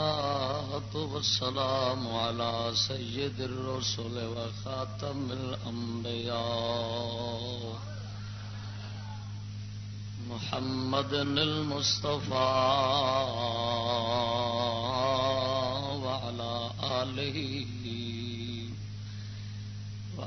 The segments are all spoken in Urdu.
والصلاة والسلام على سيد الرسل وخاتم الأنبياء محمد المصطفى وعلى آله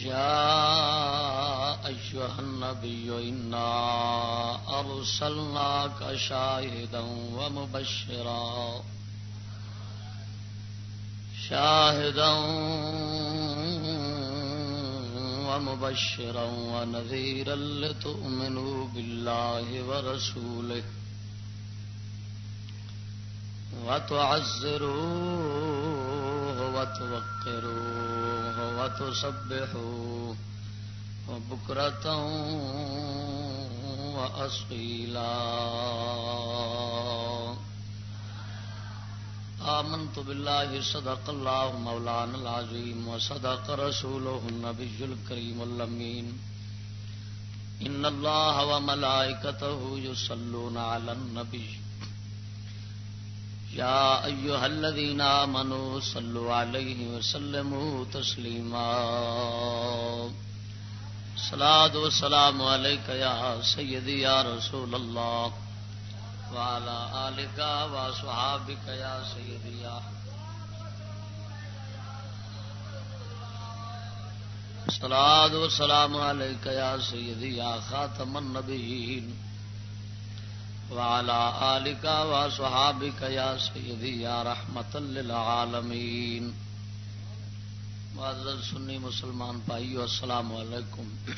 يا أيها النبي إنا أرسلناك شاهدا ومبشرا. شاهدا ومبشرا ونذيرا لتؤمنوا بالله ورسوله وتعزروه وتوقروه. وتسبحوه بکرت وأصيلا. آمنت بالله، صدق الله مولانا العظيم، وصدق رسوله النبي الكريم اللمين إن الله وملائكته يصلون على النبي. يا أيها الذين آمنوا صلوا عليه وسلموا تسليما سلاد و سلام یا سیدی یا رسول اللہ والا آلکا و سہابک یا سیدی یا سلاد و سلام یا سیدی یا خاتم النبیین والا آلکا و سہابک یا سیدی یا رحمت للعالمین معذر سنی مسلمان بھائی السلام علیکم۔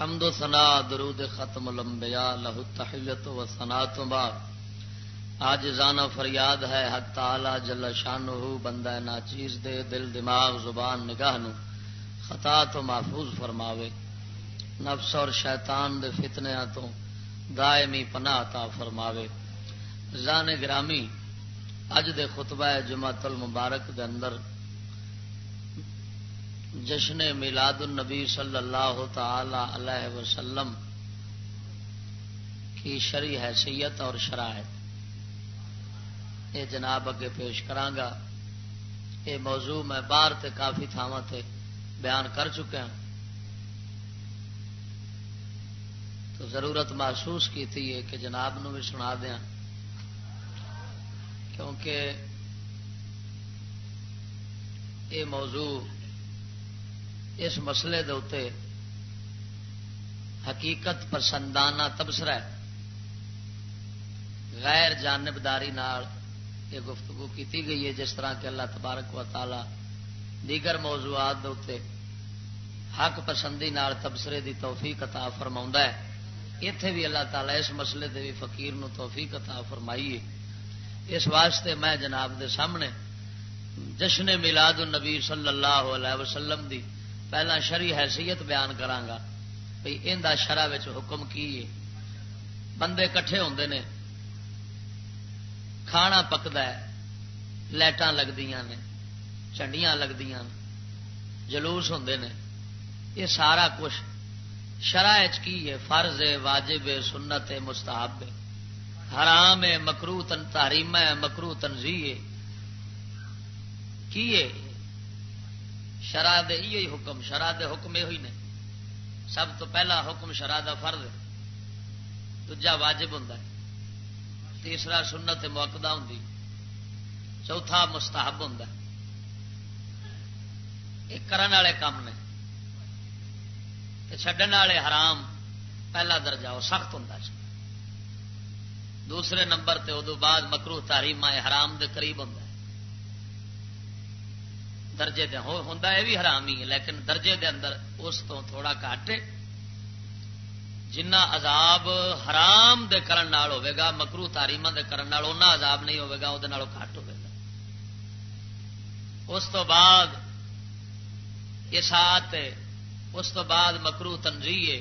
حمد و ثنا، درود ختم الانبیاء، لہو تحیت و ثنا تو بعد آج زانا فریاد ہے، حق تعالی جل شان بندہ ناچیز دے، دل دماغ، زبان نگاہ نو خطا تو محفوظ فرماوے۔ نفس اور شیطان دے فتنیا تو دائمی پناہ تا فرماوے۔ زان گرامی، اج دے خطبہ جمعت المبارک دے اندر جشن میلاد النبی صلی اللہ تعالی علیہ وسلم کی شری حیثیت اور شرائط۔ یہ جناب اگے پیش کرانگا۔ یہ موضوع میں باہر تے کافی تھاواں تے بیان کر چکا ہوں تو ضرورت محسوس کی تھی کہ جناب نو بھی سنا دیا کیونکہ یہ موضوع اس مسئلے دے حقیقت پسندانہ تبصرہ ہے۔ غیر جانبداری یہ گفتگو کی گئی ہے، جس طرح کہ اللہ تبارک و تعالی دیگر موضوعات دے حق پسندی نال تبصرے دی توفیق عطا فرما ہے۔ اتے بھی اللہ تعالی اس مسئلے دے بھی فقیر نو توفیق عطا فرمائیے۔ اس واسطے میں جناب دے سامنے جشن میلاد النبی صلی اللہ علیہ وسلم دی پہلا شری حیثیت بیان کرانگا بھئی ان دا شرح حکم کی بندے کٹھے ہوندے نے، کھانا پکتا ہے، لائٹاں لگتی نے، چنڈیاں لگتی جلوس ہوندے نے، یہ سارا کچھ شرح کی ہے، فرض ہے، واجب ہے، سنت ہے، مستحب ہے۔ حرام ہے مکرو تن تحریم ہے مکرو تنظی ہے۔ کی شرح دے یہ حکم شرح دے حکم یہ ہوئی سب تو پہلا حکم شرح دا فرض دجا واجب ہوں تیسرا سنت موقع ہوں چوتھا مستحب ہوں یہ کرن والے کام نے۔ چڈن والے حرام، پہلا درجہ وہ سخت ہوں دوسرے نمبر تے ادو بعد مکرو تاریم حرام دے قریب ہوں درجے دے ہوں یہ بھی حرام ہی ہے، لیکن درجے دے اندر اس تو تھوڑا کٹ جنہ عذاب حرام دے کرن نال ہوے گا مکرو تاریما دے کرن نال اُنہ عذاب نہیں ہوے گا وہ گھٹ ہوے گا۔ اس تو بعد یہ سات اس تو بعد مکرو تنظی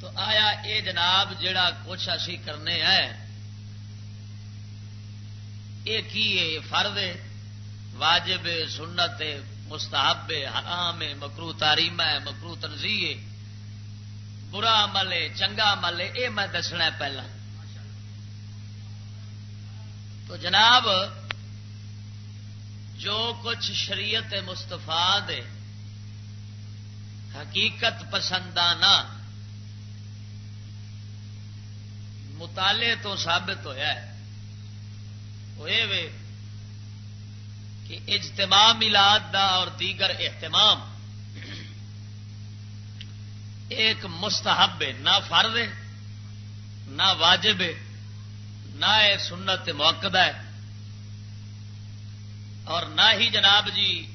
تو آیا اے جناب جڑا کچھ اسی کرنے ہیں یہ کی فرد واجب سنت مستحب حرام مکرو تاریم ہے، مکرو تنظی برا عمل ہے، چنگا عمل ہے یہ میں دسنا پہلا۔ تو جناب، جو کچھ شریعت مستفا دے حقیقت پسندانہ مطالعے تو ثابت ہوا ہے۔ وہ کہ اجتماع میلاد دا اور دیگر اہتمام ایک مستحب ہے، نہ فرد ہے، نہ واجب ہے، نہ سنت موقع ہے۔ اور نہ ہی جناب جی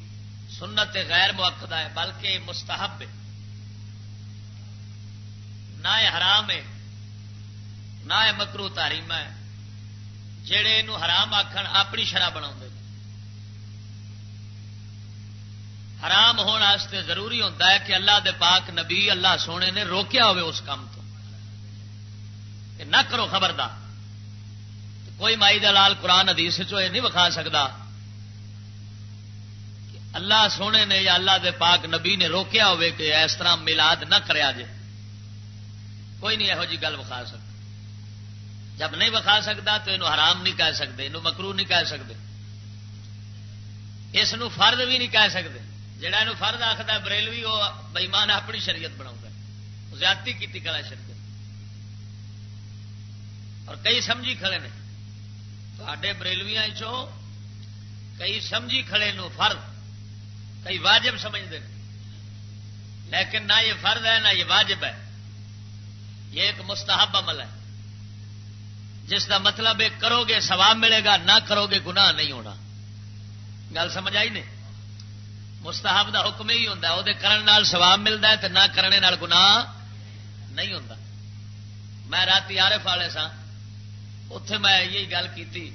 سنت غیر موقع ہے، بلکہ مستحب ہے۔ نہ حرام ہے، نہ مکرو تاریم ہے۔ جڑے یہ حرام آخر اپنی شرح بنا حرام ہونے ضروری ہوتا ہے کہ اللہ دے پاک نبی اللہ سونے نے روکیا ہوئے اس کام تو۔ کہ نہ کرو خبردار۔ کوئی مائی دلال قرآن ادیس چ نہیں وکھا سکتا اللہ سونے نے یا اللہ دے پاک نبی نے روکیا ہوئے کہ اس طرح ملاد نہ کریا جے کوئی نہیں یہو جی گل وکھا سکتا۔ جب نہیں وکھا سکتا تو یہ حرام نہیں کہہ سکتے یہ مکرو نہیں کہہ سکتے۔ اس فرد بھی نہیں کہہ سکتے۔ جہا یہ فرد آخر بریلوی، وہ بئیمان اپنی شریعت بنا زیادتی کی کلا شریعت۔ اور کئی سمجھی کھڑے نے۔ تے بریلویا چو کئی سمجھی کھڑے نو فرد کئی واجب سمجھتے ہیں۔ لیکن نہ یہ فرد ہے، نہ یہ واجب ہے۔ یہ ایک مستحب عمل ہے۔ جس کا مطلب ہے، کرو گے، ثواب ملے گا، نہ کرو گے، گناہ نہیں ہونا۔ گل سمجھ آئی نہیں؟ مستحب دا حکم ہی ہوتا وہ سواب ملتا ہے تو نہ کرنے گناہ نہیں ہوتا میں رات آرف والے سا اتے میں یہی گل کی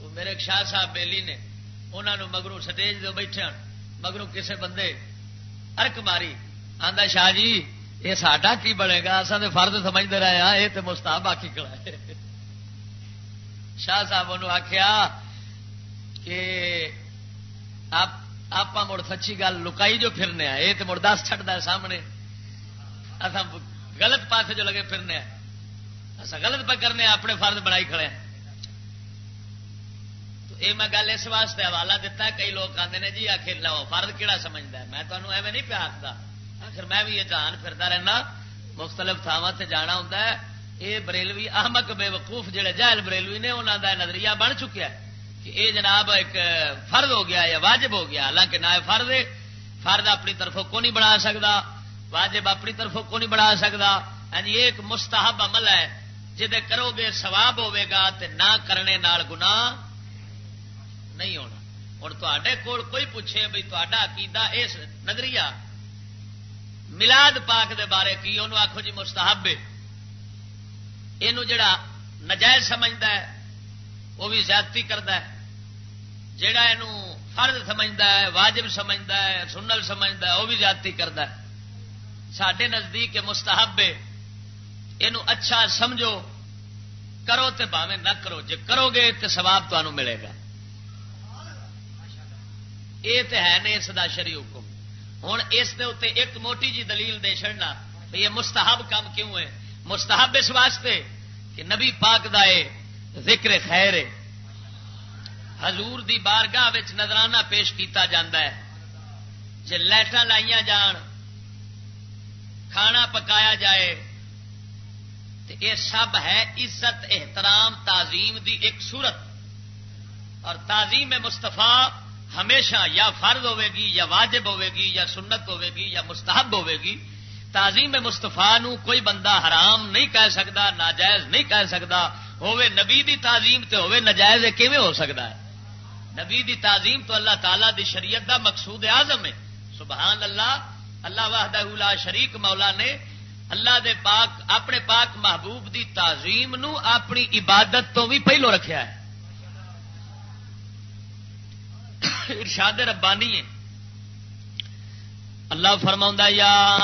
میرے شاہ صاحب بیلی نے انہوں مگرو سٹیج دے بیٹھے مگرو کسے بندے ارک ماری آدھا شاہ جی یہ ساڈا کی بنے گا؟ اصل تو فرد سمجھتے رہے ہاں یہ تو مستاب آخی کلا ہے۔ شاہ صاحب انہوں آخیا کہ آپ مڑ سچی گل لکائی جو پھرنے یہ تو مڑ دس چڑھتا سامنے۔ اصا غلط پاس جو لگے پھرنے اصا غلط پہ کرنے اپنے فرد بنائی کھڑے ہیں۔ یہ میں گل اس واسطے حوالہ دیتا ہے کئی لوگ آتے ہیں جی آخر لو فرد کہڑا سمجھتا ہے؟ میں تمہیں ایویں نہیں پیا آخر آخر میں بھی یہ جان پھرتا رہنا مختلف تھاواں سے جانا ہوں یہ بریلوی احمد بے وقوف جہے جہل بریلوی نے انہوں کا نظریہ بن چکیا کہ یہ جناب ایک فرد ہو گیا یا واجب ہو گیا۔ حالانکہ نہ فرد فرد اپنی طرفوں کو نہیں بنا سکتا واجب اپنی طرفوں کو نہیں بنا سکتا ہاں جی، یہ ایک مستحب عمل ہے جہد کرو گے سواب ہوا نہ کرنے نال گناہ نہیں ہونا۔ ہوں تے کول کوئی پوچھے بھائی تا عقیدہ اس نظریہ ملاد پاک دے بارے کی؟ انہوں آخو جی مستحب یہ جڑا نجائز سمجھتا ہے وہ بھی زیادتی کرتا ہے۔ جڑا یہ فرد سمجھتا ہے، واجب سمجھتا ہے سنل سمجھتا ہے وہ بھی زیادتی کرتا ہے۔ سڈے نزدیک مستحب یہ اچھا سمجھو۔ کرو تو باوے نہ کرو۔ جے کرو گے تو سواب تمہوں ملے گا۔ یہ تو ہے نہیں اس کا شری حکم۔ ہوں اس ایک موٹی جی دلیل دے چڑنا یہ مستحب کام کیوں ہے؟ مستحب اس واسطے کہ نبی پاک دا ذکر خیر حضور دی بارگاہ نظرانہ پیش کیتا جاندہ ہے۔ جی لائٹاں لائیا جان، کھانا پکایا جائے تو یہ سب ہے عزت، احترام، تعظیم دی ایک صورت۔ اور تعظیم مستفا ہمیشہ یا فرض ہوے گی، یا واجب ہوے گی، یا سنت ہوے گی، یا مستحب ہوے گی۔ تعظیم مستفا کوئی بندہ حرام نہیں کہہ سکتا، ناجائز نہیں کہہ سکتا۔ ہوے نبی دی تعظیم تے ہوے نجائز کیویں ہو سکتا ہے؟ نبی دی تعظیم تو اللہ تعالی دی شریعت دا مقصود اعظم ہے۔ سبحان اللہ اللہ واہدہ لا شریک مولا نے اللہ دے پاک، اپنے پاک محبوب دی تعظیم نو اپنی عبادت تو بھی پہلو رکھیا ہے۔ ارشاد ربانی ہے۔ اللہ فرما یا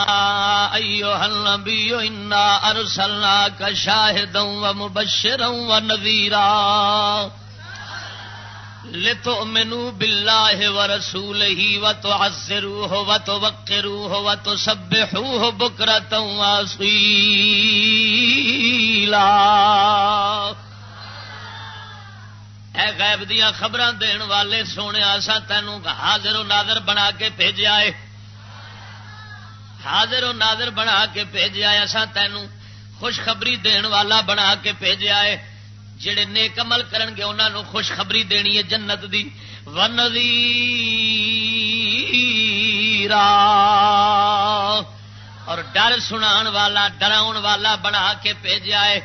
ایو النبی انا ارسلنا کا شاہد و مبشر و نذیرا۔ لتو مینو بلا و رسول ہی و تو ہزرو ہو و تو وکرو ہو و تو سب ہو بکرت اے غیب دیا خبر دین والے سونے سا تینوں حاضر و نادر بنا کے بھیجا ہے حاضر و نادر بنا کے بھیجا اصا تینوں خوشخبری دین والا بنا کے بھیجا ہے جڑے نیک عمل کرن گے انہوں خوشخبری دینی ہے جنت دی۔ ون اور ڈر سنا والا ڈراؤ والا بنا کے بھیجا ہے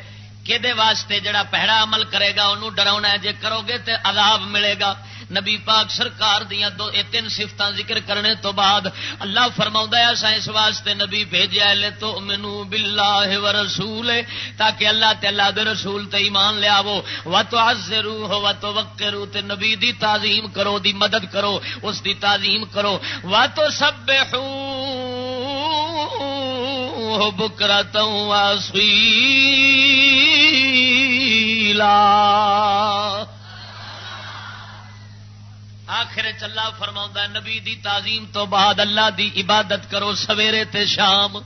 کہ واسطے جڑا پہڑا عمل کرے گا، انہوں ڈرا جے کرو گے تے عذاب ملے گا۔ نبی پاک سرکار دیا دو اے تین سفت ذکر کرنے تو بعد اللہ فرما ایسا اس واسطے نبی بھیجا لے تو مینو بلا و رسول تاکہ اللہ تے اللہ دے رسول تے ایمان لیا و تو آزرو ہو و تو وکرو تے نبی دی تعظیم کرو، دی مدد کرو، اس دی تعظیم کرو۔ و تو سب بکرا تو آخر چلا فرما نبی دی تعظیم تو بعد اللہ دی عبادت کرو سویرے تے شام۔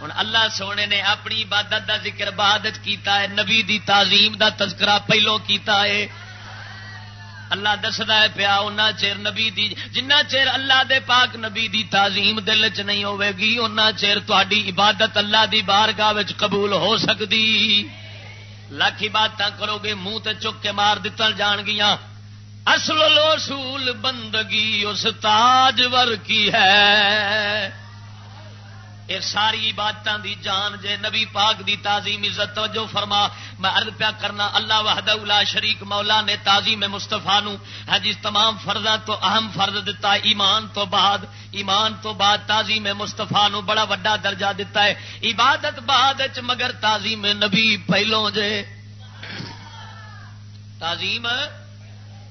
ہوں اللہ سونے نے اپنی عبادت دا ذکر بعد کیتا ہے، نبی دی تعظیم دا تذکرہ پہلو کیتا ہے۔ اللہ دستا ہے پیا ان چیر نبی دی، جنہ چیر اللہ دے پاک نبی دی تعظیم دل چ نہیں ہوے گی ان چیر تاری عبادت اللہ دی بارگاہ قبول ہو سکتی لاکھی بات کرو گے، منہ تے چک کے مار دتل جان گیا اصل لوسول بندگی اس تاجور کی ہے۔ یہ ساری باتوں دی جان جے نبی پاک دی تعظیم عزت جو فرما میں عرض پیا کرنا اللہ وحدہ الا شریک مولا نے تعظیم مستفا نو۔ ہاں جی تمام فرضاں تو اہم فرض دتا ایمان تو بعد، ایمان تو بعد تعظیم مستفا نو بڑا وڈا درجہ دتا ہے۔ عبادت بعد مگر تعظیم نبی پہلو جے۔ تعظیم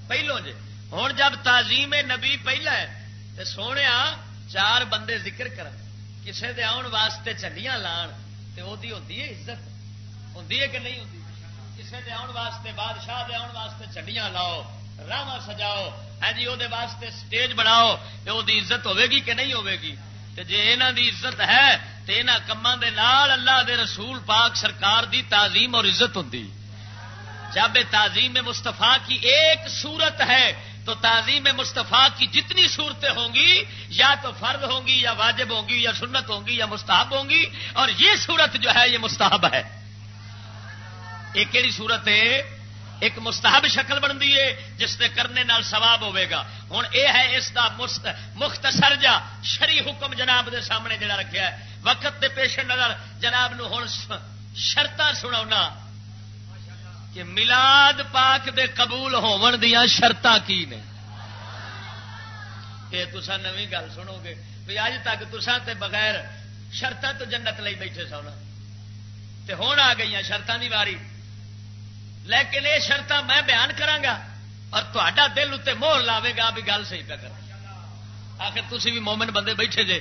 پہلو جے۔ ہوں جب تعظیم نبی پہلا ہے تو سونے چار بندے ذکر کر کسے دے آن واسطے چنڈیاں لان تو وہ ہوتی ہے عزت؟ ہوں کہ نہیں ہوتی کسے دے آن واسطے بادشاہ دے آن واسطے چنڈیاں لاؤ راہ سجاؤ ہے جی وہ واسطے سٹیج بناؤ تو وہ عزت ہوے گی کہ نہیں ہوے گی؟ جی یہاں دی عزت ہے تو یہاں کاموں کے نال اللہ دے رسول پاک سرکار دی تعظیم اور عزت ہوتی جب تعظیم مستفا کی ایک صورت ہے تو تعظیم مستفا کی جتنی صورتیں ہوں گی، یا تو فرد ہوں گی، یا واجب ہوں گی، یا سنت ہوں گی، یا مستحب ہوں گی، اور یہ صورت جو ہے، یہ مستحب ہے۔ ایک کہڑی صورت ہے؟ ایک مستحب شکل بنتی ہے، جس نے کرنے نال ثواب ہوے گا ہوں یہ ہے اس کا مختصر جا شری حکم جناب دے سامنے جڑا رکھا ہے۔ وقت دے پیش نظر جناب نو ہوں شرط سنا کہ ملاد پاک دے قبول ہون دیا شرط کی نے؟ کہ تسا نو گل سنو گے بھی اج تک تسا تے بغیر شرط تو جنت لئی بیٹھے سو تے ہون آ گئی شرطان دی واری۔ لیکن یہ شرط میں بیان کرا اور تا دل اتنے موہر لاوے گا بھی گل صحیح پہ کر آخر تھی بھی مومن بندے بیٹھے جے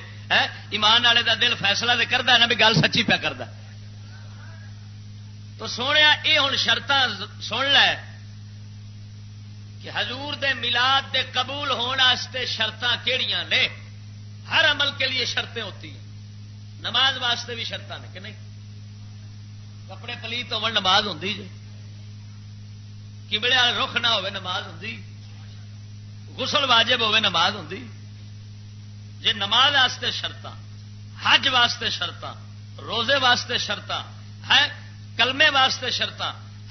ایمان والے دا دل فیصلہ تو کرتا نا بھی گل سچی پہ کرتا تو سونے یہ ہوں شرط سن لے کہ حضور دے ملاد دے قبول ہونے شرط کہڑی نے؟ ہر عمل کے لیے شرطیں ہوتی ہیں۔ نماز واسطے بھی شرط نے کہ نہیں؟ کپڑے پلیت ہو نماز ہوں جی کبڑے رخ نہ ہوے نماز ہوں غسل واجب ہوے نماز ہوں جی نماز واسطے شرط حج واسطے شرط روزے واسطے شرط ہے کلمے واسطے شرط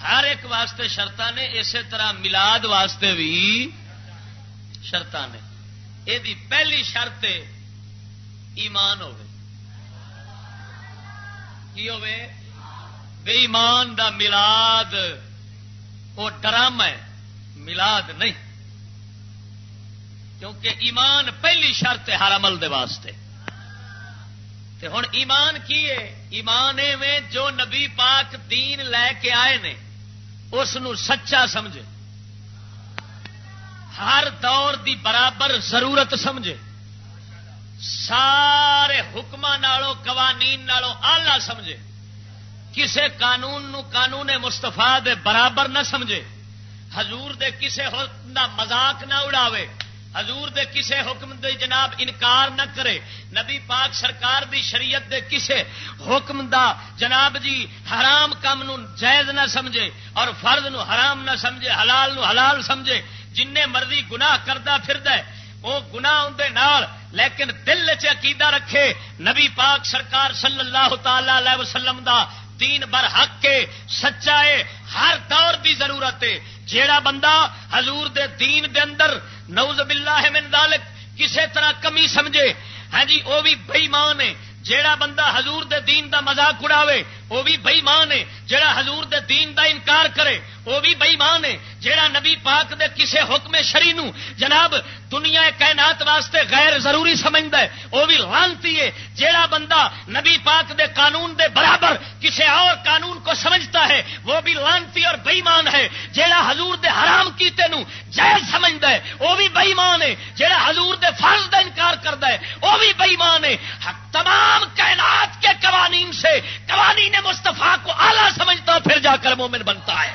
ہر ایک واسطے شرط نے، اسی طرح ملاد واسطے بھی شرط نے۔ یہ پہلی شرط ایمان ہو بے ایمان دا ملاد، وہ ڈرام ہے، ملاد نہیں۔ کیونکہ ایمان پہلی شرط ہے، ہر عمل دے واسطے۔ ہوں ایمان کی ہے؟ ایمان ایویں جو نبی پاک دین لے کے آئے نے، اس سچا سمجھے۔ ہر دور دی برابر ضرورت سمجھے۔ سارے حکم قوانین نالوں آلہ سمجھے۔ کسے قانون نو قانون مستفا دے برابر نہ سمجھے۔ حضور دے کسے حکم دا مذاق نہ اڑاوے۔ حضور دے کسے حکم دے جناب انکار نہ کرے۔ نبی پاک سرکار دی شریعت دے کسے حکم دا جناب جی حرام کام نو جائز نہ سمجھے اور فرض نو حرام نہ سمجھے، حلال نو حلال سمجھے جن مرضی گناہ کرتا فرد ہے، وہ گنا نال، لیکن دل عقیدہ رکھے۔ نبی پاک سرکار صلی اللہ تعالی علیہ وسلم دا دین بر حق کے سچا ہے، ہر دور دی ضرورت ہے۔ جیڑا بندہ حضور دے دین دے اندر نوز باللہ من ذالک کسے طرح کمی سمجھے ہاں جی وہ بھی بئیمان ہے۔ جیڑا بندہ حضور دے دین دا مزاق اڑاوے وہ بھی بئیمان ہے جیڑا حضور دے دین دا انکار کرے، وہ بھی بئیمان ہے جیڑا نبی پاک دے کسے حکم شری نو، جناب، دنیا کائنات واسطے غیر ضروری سمجھتا ہے، وہ بھی لانتی ہے جیڑا بندہ نبی پاک دے قانون دے برابر کسی اور قانون کو سمجھتا ہے، وہ بھی لانتی اور بئیمان ہے جیڑا حضور دے حرام کیتے نو جائز سمجھتا ہے، وہ بھی بئیمان ہے جیڑا حضور دے فرض دا انکار کرتا ہے، وہ بھی بئیمان ہے۔ تمام کائنات کے قوانین سے، قوانین مستفا کو آلہ سمجھتا پھر جا کر مومن بنتا ہے۔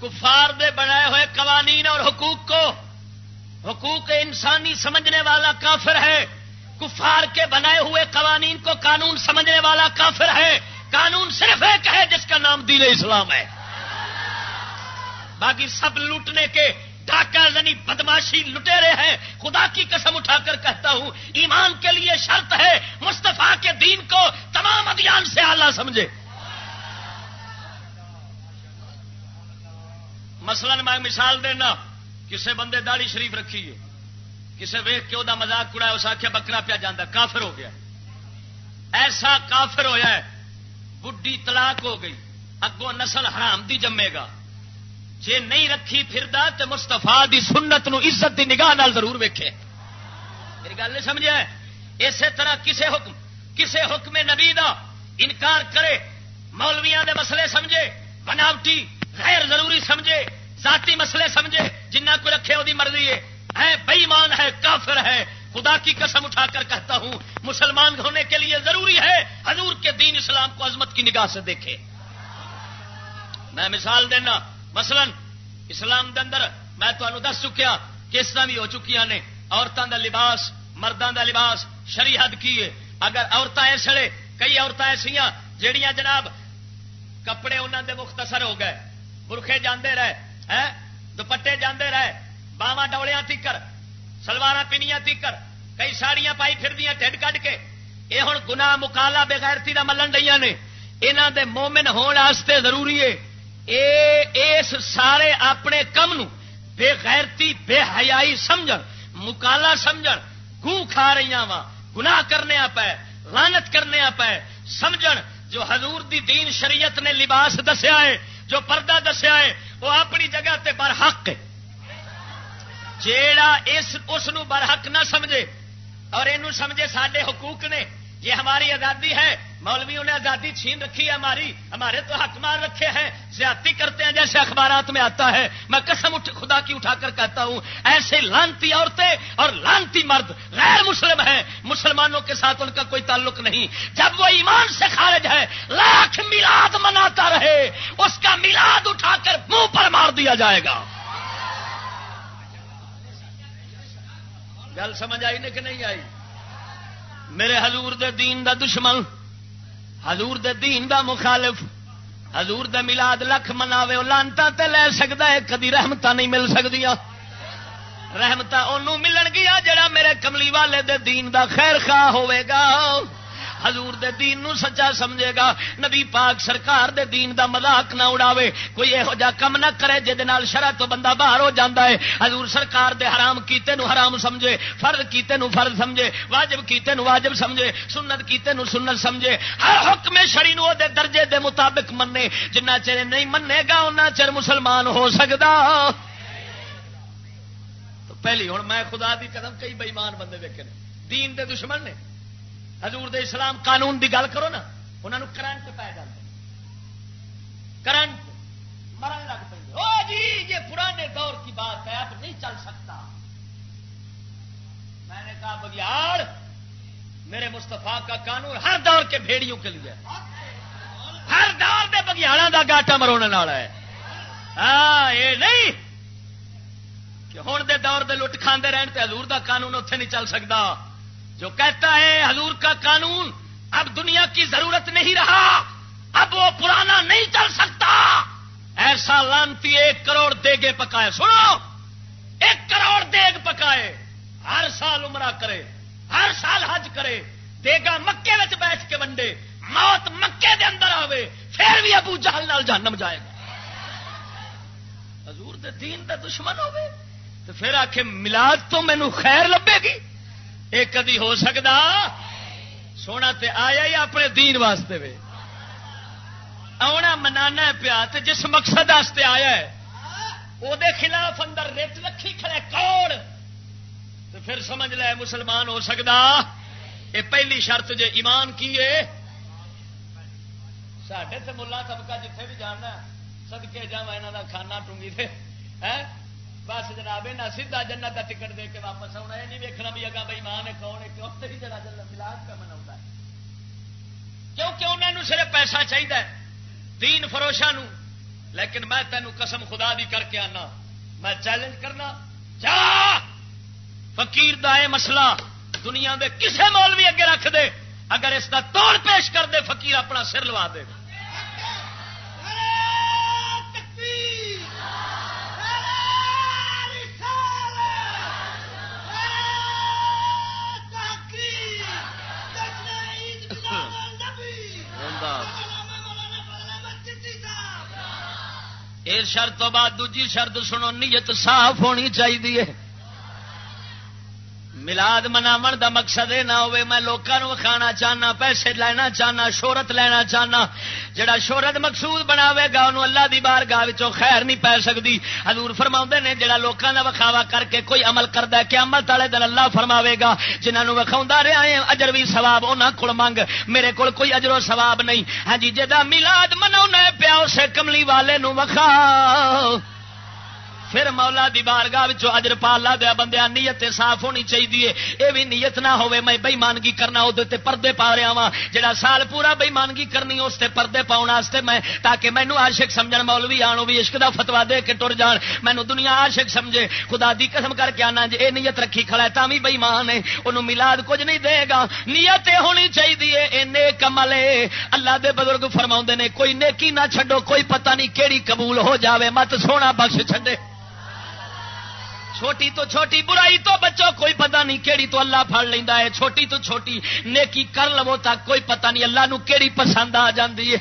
کفار دے بنائے ہوئے قوانین اور حقوق کو، حقوق انسانی سمجھنے والا کافر ہے۔ کفار کے بنائے ہوئے قوانین کو قانون سمجھنے والا کافر ہے۔ قانون صرف ایک ہے جس کا نام دین اسلام ہے۔ باقی سب لوٹنے کے ڈاکہ زنی بدماشی لٹے ہیں۔ خدا کی قسم اٹھا کر کہتا ہوں، ایمان کے لیے شرط ہے مستفا کے دین کو تمام ادیان سے آلہ سمجھے۔ مثلا میں مثال دینا، کسے بندے داڑی شریف رکھی ہے کسے ویخ کے وہ مزاق کڑا اس آخیا بکرا پیا جانا کافر ہو گیا ایسا کافر ہویا ہے بڈی طلاق ہو گئی، اگوں نسل حرام دی جمے گا۔ جے نہیں رکھی پھر تو مستفا دی سنت نو عزت دی نگاہ نال ضرور ویکھے۔ میری گل نہیں سمجھا اسی طرح کسے حکم کسے حکم نبی دا انکار کرے، مولویاں دے مسئلے سمجھے، بناوٹی غیر ضروری سمجھے، ذاتی مسئلے سمجھے، جنہ کو رکھے وہ مرضی ہے۔ بےمان ہے، کافر ہے۔ خدا کی قسم اٹھا کر کہتا ہوں، مسلمان ہونے کے لیے ضروری ہے حضور کے دین اسلام کو عظمت کی نگاہ سے دیکھے۔ میں مثال دینا، مثلا اسلام دے اندر میں تمہیں دس چکیا کس طرح بھی ہو چکی نے عورتوں کا لباس مردوں کا لباس شریحد کی ہے۔ اگر عورتیں ایسے کئی عورتیں ایسا جہیا جناب کپڑے انہوں دے مختصر ہو گئے، برخے جانے رہے دوپٹے جانے رہے باوا ڈولیا تیکر سلوار پینیاں تیکر کئی ساڑیاں پائی پھر دیا ٹھڈ کے۔ یہ ہوں گنا مکالا بےغیرتی کا ملن ڈیا نے۔ یہاں دے مومن ہونے ضروری ہے اے اس سارے اپنے کم نو بے غیرتی، بے حیائی سمجھ مکالا سمجھ گو کھا رہی وا گنا کرنے پہ لانت کرنے پہ سمجھ جو حضور دی دین شریعت نے لباس دسیا ہے جو پردہ دسیا ہے وہ اپنی جگہ تے برحق جیڑا اس برحق نہ سمجھے اور یہ سمجھے سڈے حقوق نے، یہ ہماری آزادی ہے۔ مولویوں نے آزادی چھین رکھی ہے ہماری۔ ہمارے تو حق مار رکھے ہیں۔ زیادتی کرتے ہیں جیسے اخبارات میں آتا ہے۔ میں قسم اٹھ خدا کی اٹھا کر کہتا ہوں، ایسے لانتی عورتیں اور لانتی مرد غیر مسلم ہیں۔ مسلمانوں کے ساتھ ان کا کوئی تعلق نہیں۔ جب وہ ایمان سے خارج ہے لاکھ میلاد مناتا رہے۔ اس کا میلاد اٹھا کر منہ پر مار دیا جائے گا۔ گل سمجھ آئی نہیں کہ نہیں آئی؟ میرے حضور دے دین دا دشمن، حضور دے دین دا مخالف، حضور دے ملاد لکھ مناوے لانتا تے لے سکتا ہے، کدی رحمت نہیں مل سکتی رحمت انہوں ملن گیا جڑا میرے کملی والے دے دین دا خیر خواہ ہوئے گا۔ حضور دے دین نو سچا سمجھے گا۔ نبی پاک سرکار دے دین دا مذاق نہ اڑاوے۔ کوئی یہو جا کم نہ کرے جہد شرح تو بندہ باہر ہو جاتا ہے۔ حضور سرکار دے حرام کیتے نو حرام سمجھے۔ فرض کیتے نو فرض سمجھے۔ واجب کیتے نو واجب سمجھے۔ سنت کیتے نو سنت سمجھے۔ ہر حکم شری نو دے درجے دے مطابق منے جنہ چر نہیں منے گا ان چر مسلمان ہو سکتا پہلی ہوں میں خدا دی قدم کئی بےمان بندے ویکے دین دے دشمن نے۔ حضور دے اسلام قانون دی گل کرو نا انہوں کرنٹ پی جاتے کرنٹ مرن لگ پہ جی یہ پرانے دور کی بات ہے، اب نہیں چل سکتا۔ میں نے کہا بگیار میرے مستفا کا قانون ہر دور کے بھیڑیوں کے لیے ہر دور کے بگیاڑا کا گاٹا مرونے والا ہے۔ ہاں یہ نہیں کہ ہوں دے دور دے لٹ کھانے رہن تے حضور دا قانون اتنے نہیں چل سکتا۔ جو کہتا ہے حضور کا قانون، اب دنیا کی ضرورت نہیں رہا، اب وہ پرانا نہیں چل سکتا۔ ایسا لانتی ایک کروڑ دیگے پکائے، سنو۔ ایک کروڑ دیگ پکائے، ہر سال عمرہ کرے، ہر سال حج کرے۔ دیگا مکے بیٹھ کے ونڈے، موت مکے دے اندر آوے، پھر بھی ابو جہل نال جہنم جائے گا۔ حضور دے دین دے دشمن ہوے تو پھر آخ ملاد تو مینو خیر لبے گی۔ ایک کدی ہو سکتا سونا تے آیا ہی اپنے دین واسطے وے؟ آنا منانا پیا تے جس مقصد آستے آیا ہے وہ خلاف اندر ریت رکھی کھڑے کوڑ تو پھر سمجھ لے مسلمان ہو سکتا یہ پہلی شرط جے ایمان کی ہے؟ سڈے تو ملا طبقہ جتھے بھی جانا سدکے جا یہاں کا کھانا ٹونگی تھے بس جناب نہ سیدا جنت کا ٹکٹ دے کے واپس آنا یہ نہیں ویکنا بھی اگا بھائی ماں نے کون ہے، کیوں؟ جڑا ملاد کا منا کیونکہ انہوں نے صرف پیسہ چاہیے دین فروشا لیکن میں تینوں قسم خدا دی کر کے آنا۔ میں چیلنج کرنا، جا! فقیر دا اے مسئلہ دنیا دے کسے مولوی اگے رکھ دے۔ اگر اس کا توڑ پیش کر دے، فقیر اپنا سر لوا دے۔ شرط تو بعد دوجی شرط سنو نیت صاف ہونی چاہیے۔ ملاد مناو دا مقصد یہ نہ ہوئے، میں لوگوں کھانا چاہنا، پیسے لینا چاہنا، شہرت لینا چاہنا، جڑا شہرت مقصود بناوے گا، انہوں اللہ دی بار گاہ خیر نہیں پی سکتی حضور فرما نے، جڑا لوگوں کا وکھاوا کر کے کوئی عمل کرتا ہے کہ عمل والے دن اللہ فرماوے گا جنہوں وکھا رہا ہے ہاں، اجر بھی سواب انہوں کو منگ۔ میرے کو کوئی اجر و سواب نہیں۔ ہاں جی جا ملاد منا پیا اسے کملی والے نو وکھا پھر مولا دی بارگاہ اجر پالا دیا بندیا نیت صاف ہونی چاہیے یہ بھی نیت نہ ہوئے میں بےمانگی کرنا وہ پردے پا رہا وا جا سال پورا بےمانگی کرنی اس سے پردے پاؤن واسطے میں، تاکہ مینو آشک سمجھ مولوی آنو بھی عشق دا فتوا دے کے ٹر جان۔ مینو دنیا آشک سمجھے۔ خدا دی قسم کر کے آنا جی یہ نیت رکھی کھڑا ہے تھی بےمان ہے۔ انہوں ملاد کچھ نہیں دے گا۔ نیت ہونی چاہیے یہ نیک عمل ہے اللہ دے بزرگ فرما نے، کوئی نیکی نہ چھڈو، کوئی پتہ نہیں کیڑی قبول ہو جاوے۔ مت سونا بخش چھڈے۔ چھوٹی تو چھوٹی، برائی تو بچو، کوئی پتہ نہیں کیڑی تو اللہ پڑ لینا ہے۔ چھوٹی تو چھوٹی، نیکی کر لو تک کوئی پتہ نہیں اللہ نو کیڑی پسند آ جاتی ہے۔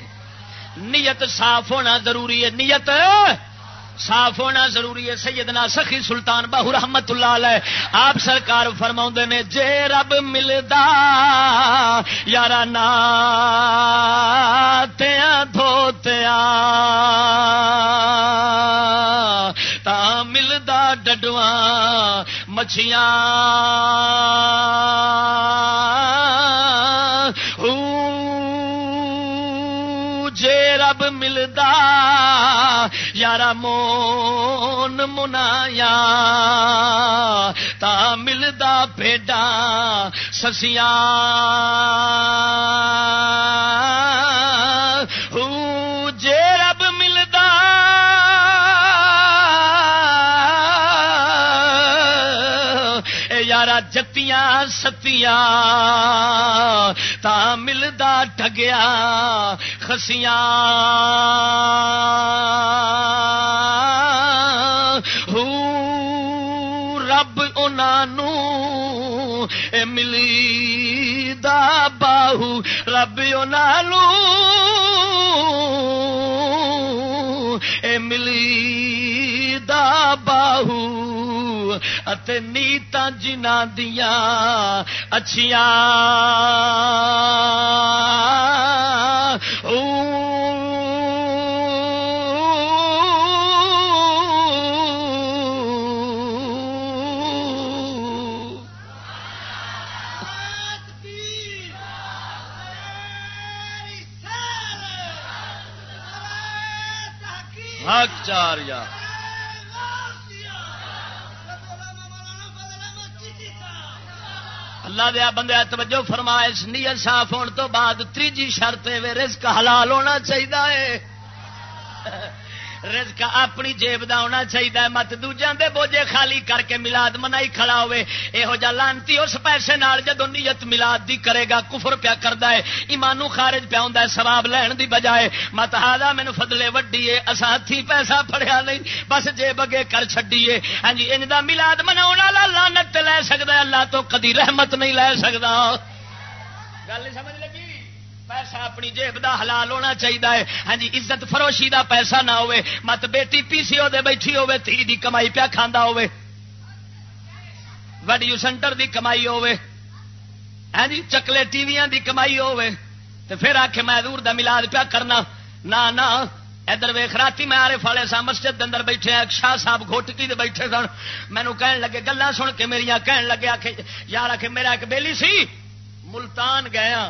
نیت صاف ہونا ضروری ہے، نیت صاف ہونا ضروری ہے۔ سیدنا سخی سلطان باہو رحمت اللہ علیہ آپ سرکار فرما نے، جے رب ملدا یار نیا دھوتیا تا ملدا ڈڈواں مچھیاں۔ رب ملدا یارا مون منایا۔ تا ملدا پیڈا سسیاں۔ جتیاں ستیاں ستیاں تا ملدا ٹگیا خسیاں ہو رب انہوں ملی دا باہو رب نالو اتے نیتا جنا دیا اچھیاں۔ چاریا اللہ دیا بندہ توجہ فرمائش نیت صاف ہونے تو بعد تیجی شرط رزق حلال ہونا چاہیے رزق اپنی جیب دا ہونا چاہیے مت دوجان دے بوجھے خالی کر کے ملاد منائی کھڑا ہوئے۔ یہو جا لانتی اس پیسے نال جدو نیت ملاد دی کرے گا، کفر پیا کرتا ہے۔ ایمانو خارج پیا ہوں سواب لین دی بجائے۔ مت ہادا مینو فضلے وڈی ہے اصا ہاتھی پیسہ پڑیا نہیں۔ بس جیب اگے کر چڈیے ہاں جی ان کا ملاد منا لانت لے سکتا ہے۔ اللہ تو کدی رحمت نہیں لے سکتا گل سمجھ لگی پیسہ اپنی جیب دا حلال ہونا چاہیے ہاں جی عزت فروشی دا پیسہ نہ ہوئے، مت بیٹی پی سی او دے بیٹھی ہوے تھی دی کمائی پیا کھانا ہوے ویڈیو سینٹر دی کمائی ہوے ہاں جی چکلے ٹی وی دی کمائی ہوے تو پھر آخ میں دور دا ملاد پیا کرنا۔ نہ نہ، ادھر ویخ راتی میں آرے فالے سا مسجد اندر بیٹھے شاہ صاحب گھوٹکی دے بیٹھے سن۔ مینو کہن لگے گلا سن کے میری کہن لگے آخ یار آخ میرا ایک بیلی سی، ملتان گیا۔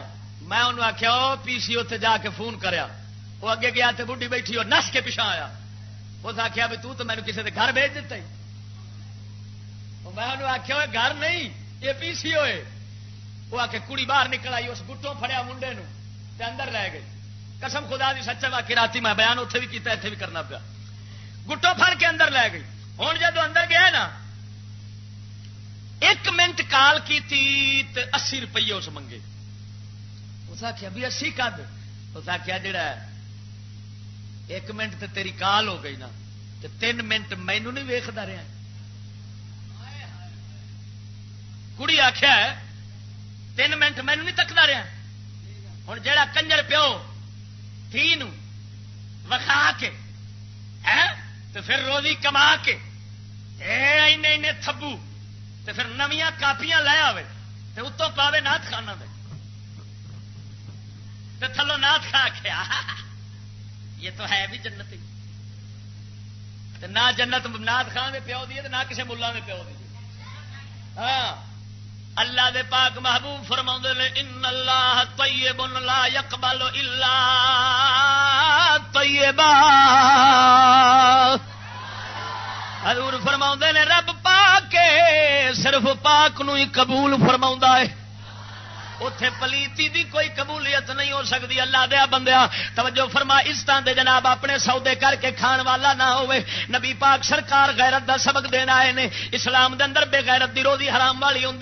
میں انہوں آخیا پی سی اتنے جا کے فون کریا۔ وہ اگے گیا تو بڑھی بیٹھی اور نس کے پیچھا آیا۔ اس آخیا بھی تو مینو کسی کے گھر بھیج دیتا میں انہوں آخیا وہ گھر نہیں، یہ پی سی ہوئے۔ وہ آ کے کڑی باہر نکل آئی، اس گٹوں فڑیا منڈے نو اندر لے گئی۔ قسم خدا دی سچا وا کے رات میں بیان اتنے بھی کیتا اتنے بھی کرنا پیا۔ گٹوں فڑ کے اندر لے گئی۔ ہوں جدو اندر گیا نا، ایک منٹ کال کی اسی روپیے اس منگے۔ اس آخیا بھی اسی کد؟ اس آخیا جڑا ایک منٹ تے تیری کال ہو گئی نا، تے تین منٹ مینو نہیں ویختا رہا کڑی آخیا تین منٹ مینو نہیں تکتا رہا ہوں جا کنجر پیو تھی وکھا کے تو پھر روزی کما کے تھبو تو پھر نویاں کاپیاں لے آئے تو اتوں پاوے نات خانہ دے۔ تو تھلو نات کھا کیا؟ یہ تو ہے بھی جنت ہی نہ جنت نات خان میں پیو دیے نہ کسی ملا میں پیو دیے ہاں۔ اللہ دے پاک محبوب فرما نے، ان اللہ طیب لا یقبل الا طیبا حضور فرما نے، رب پاک صرف پاک نو ہی قبول فرما ہے۔ اتے پلیتی دی کوئی قبولیت نہیں ہو سکتی اللہ دیا بندیا توجہ فرما، اس طرح دے جناب اپنے سودے کر کے کھان والا نہ ہوئے۔ نبی پاک سرکار غیرت دا سبق دینا آئے نے۔ اسلام دے اندر بے غیرت دی روزی حرام والی ہوں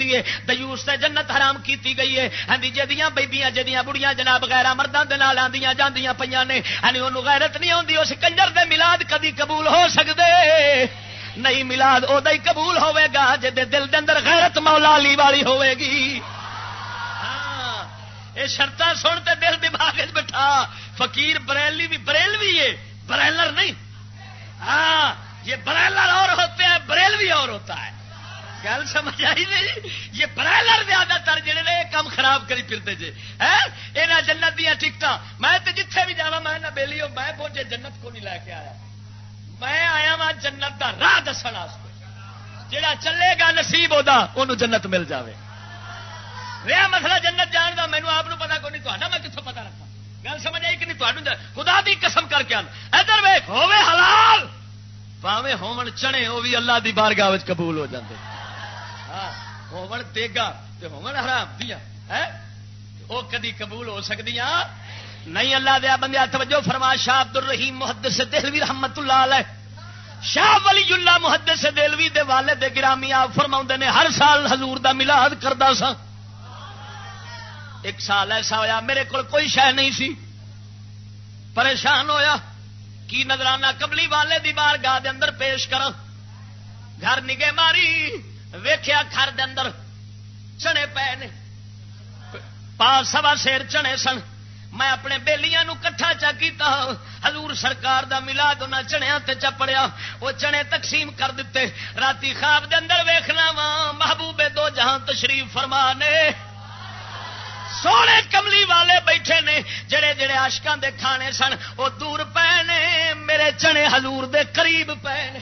دیوس تے جنت حرام کیتی گئی ہے۔ ہاں جی، جدیاں بیبیاں جدیاں بڑیاں جناب غیر مردوں کے نال آدیاں جاندیاں پہ نے۔ ہاں جی، انہوں غیرت نہیں ہوتی اس کنجر دے ملاد کدی قبول ہو سکتے نہیں ملاد ادا ہی قبول ہوے گا جی دل دے اندر غیرت مولا علی والی ہوے گی۔ یہ شرط سنتے دل دماغ بٹھا۔ فقیر بریلی بھی بریل بھی ہے برائلر نہیں۔ ہاں یہ برائلر اور ہوتے ہیں بریل بھی اور ہوتا ہے۔ گل سمجھ آئی نہیں؟ یہ برائلر زیادہ تر جڑے نے کام خراب کری پھرتے جی یہاں جنت دیا ٹکٹ میں تو جتھے بھی جا میں نہ بہلی ہو میں پہنچے جنت کو نہیں لے کے آیا۔ میں آیا وا جنت کا راہ دس جا چلے گا نصیب وہ جنت مل جائے رہا مسئلہ جنت جان کا مینو آپ پتا کو نہیں تا میں کتوں پتا رکھا گل سمجھ آئی کہ نہیں؟ خدا دی قسم کر کے ادھر ویخ ہوے حلال! پاوے ہون چنے وہ بھی اللہ دی بارگاہ قبول ہو جاتے ہاں ہون تیگا ہون حرام دیا وہ کدی قبول ہو سکتی نہیں، اللہ دیا بندے، توجہ فرما، شاہ عبد الرحیم محدث دہلوی رحمت اللہ علیہ۔ شاہ ولی اللہ محدث دہلوی دے والد دے گرامی آپ فرما نے، ہر سال حضور دا ملاد کرتا سا ایک سال ایسا ہویا، میرے کو کوئی شہ نہیں سی۔ پریشان ہویا، کی نظرانہ کبلی والے دی بار گاہ دے اندر پیش کر گھر نگے ماری ویخیا گھر دے اندر چنے پے نے۔ پا سوا سیر چنے سن۔ میں اپنے بےلیاں کٹھا چا کیتا۔ حضور سرکار دا ملاد انہاں چنیا تے چپڑیا وہ چنے تقسیم کر دیتے راتی خواب دے اندر ویکھنا وا محبوب دو جہاں تشریف فرما نے۔ سونے کملی والے بیٹھے نے، جڑے جڑے آشکان دے کھانے سن، وہ دور پے نے، میرے چنے حضور دے قریب پے نے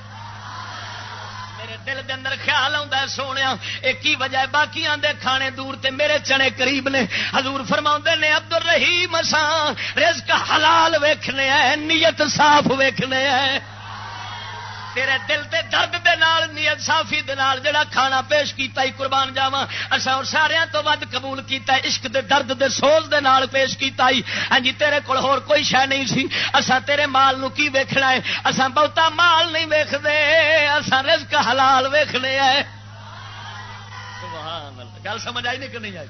میرے دل دے اندر خیال آتا ہے سونے ایک ہی وجہ باقی دے کھانے دور تے میرے چنے قریب نے۔ حضور فرما نے ابد الرحیم مسان رزق حلال ویکھنے ہے نیت صاف ویکھنے ہے تیرے دل تے درد دے نال، نیت صافی دے نال جڑا کھانا پیش کیتا ہی قربان جاوا اسا اور سارے تو ود قبول کیتا ہے عشق دے درد دے سوز دے نال پیش کیتا ہی۔ ہاں جی تیرے کول ہور کوئی شے نہیں سی۔ اسا تیرے مال نو کی ویکھنا ہے؟ اسا بہتا مال نہیں ویکھدے اسا رزق حلال ویکھنے ہے سبحان اللہ، گل سمجھ آئی نہیں کہ نہیں آئی؟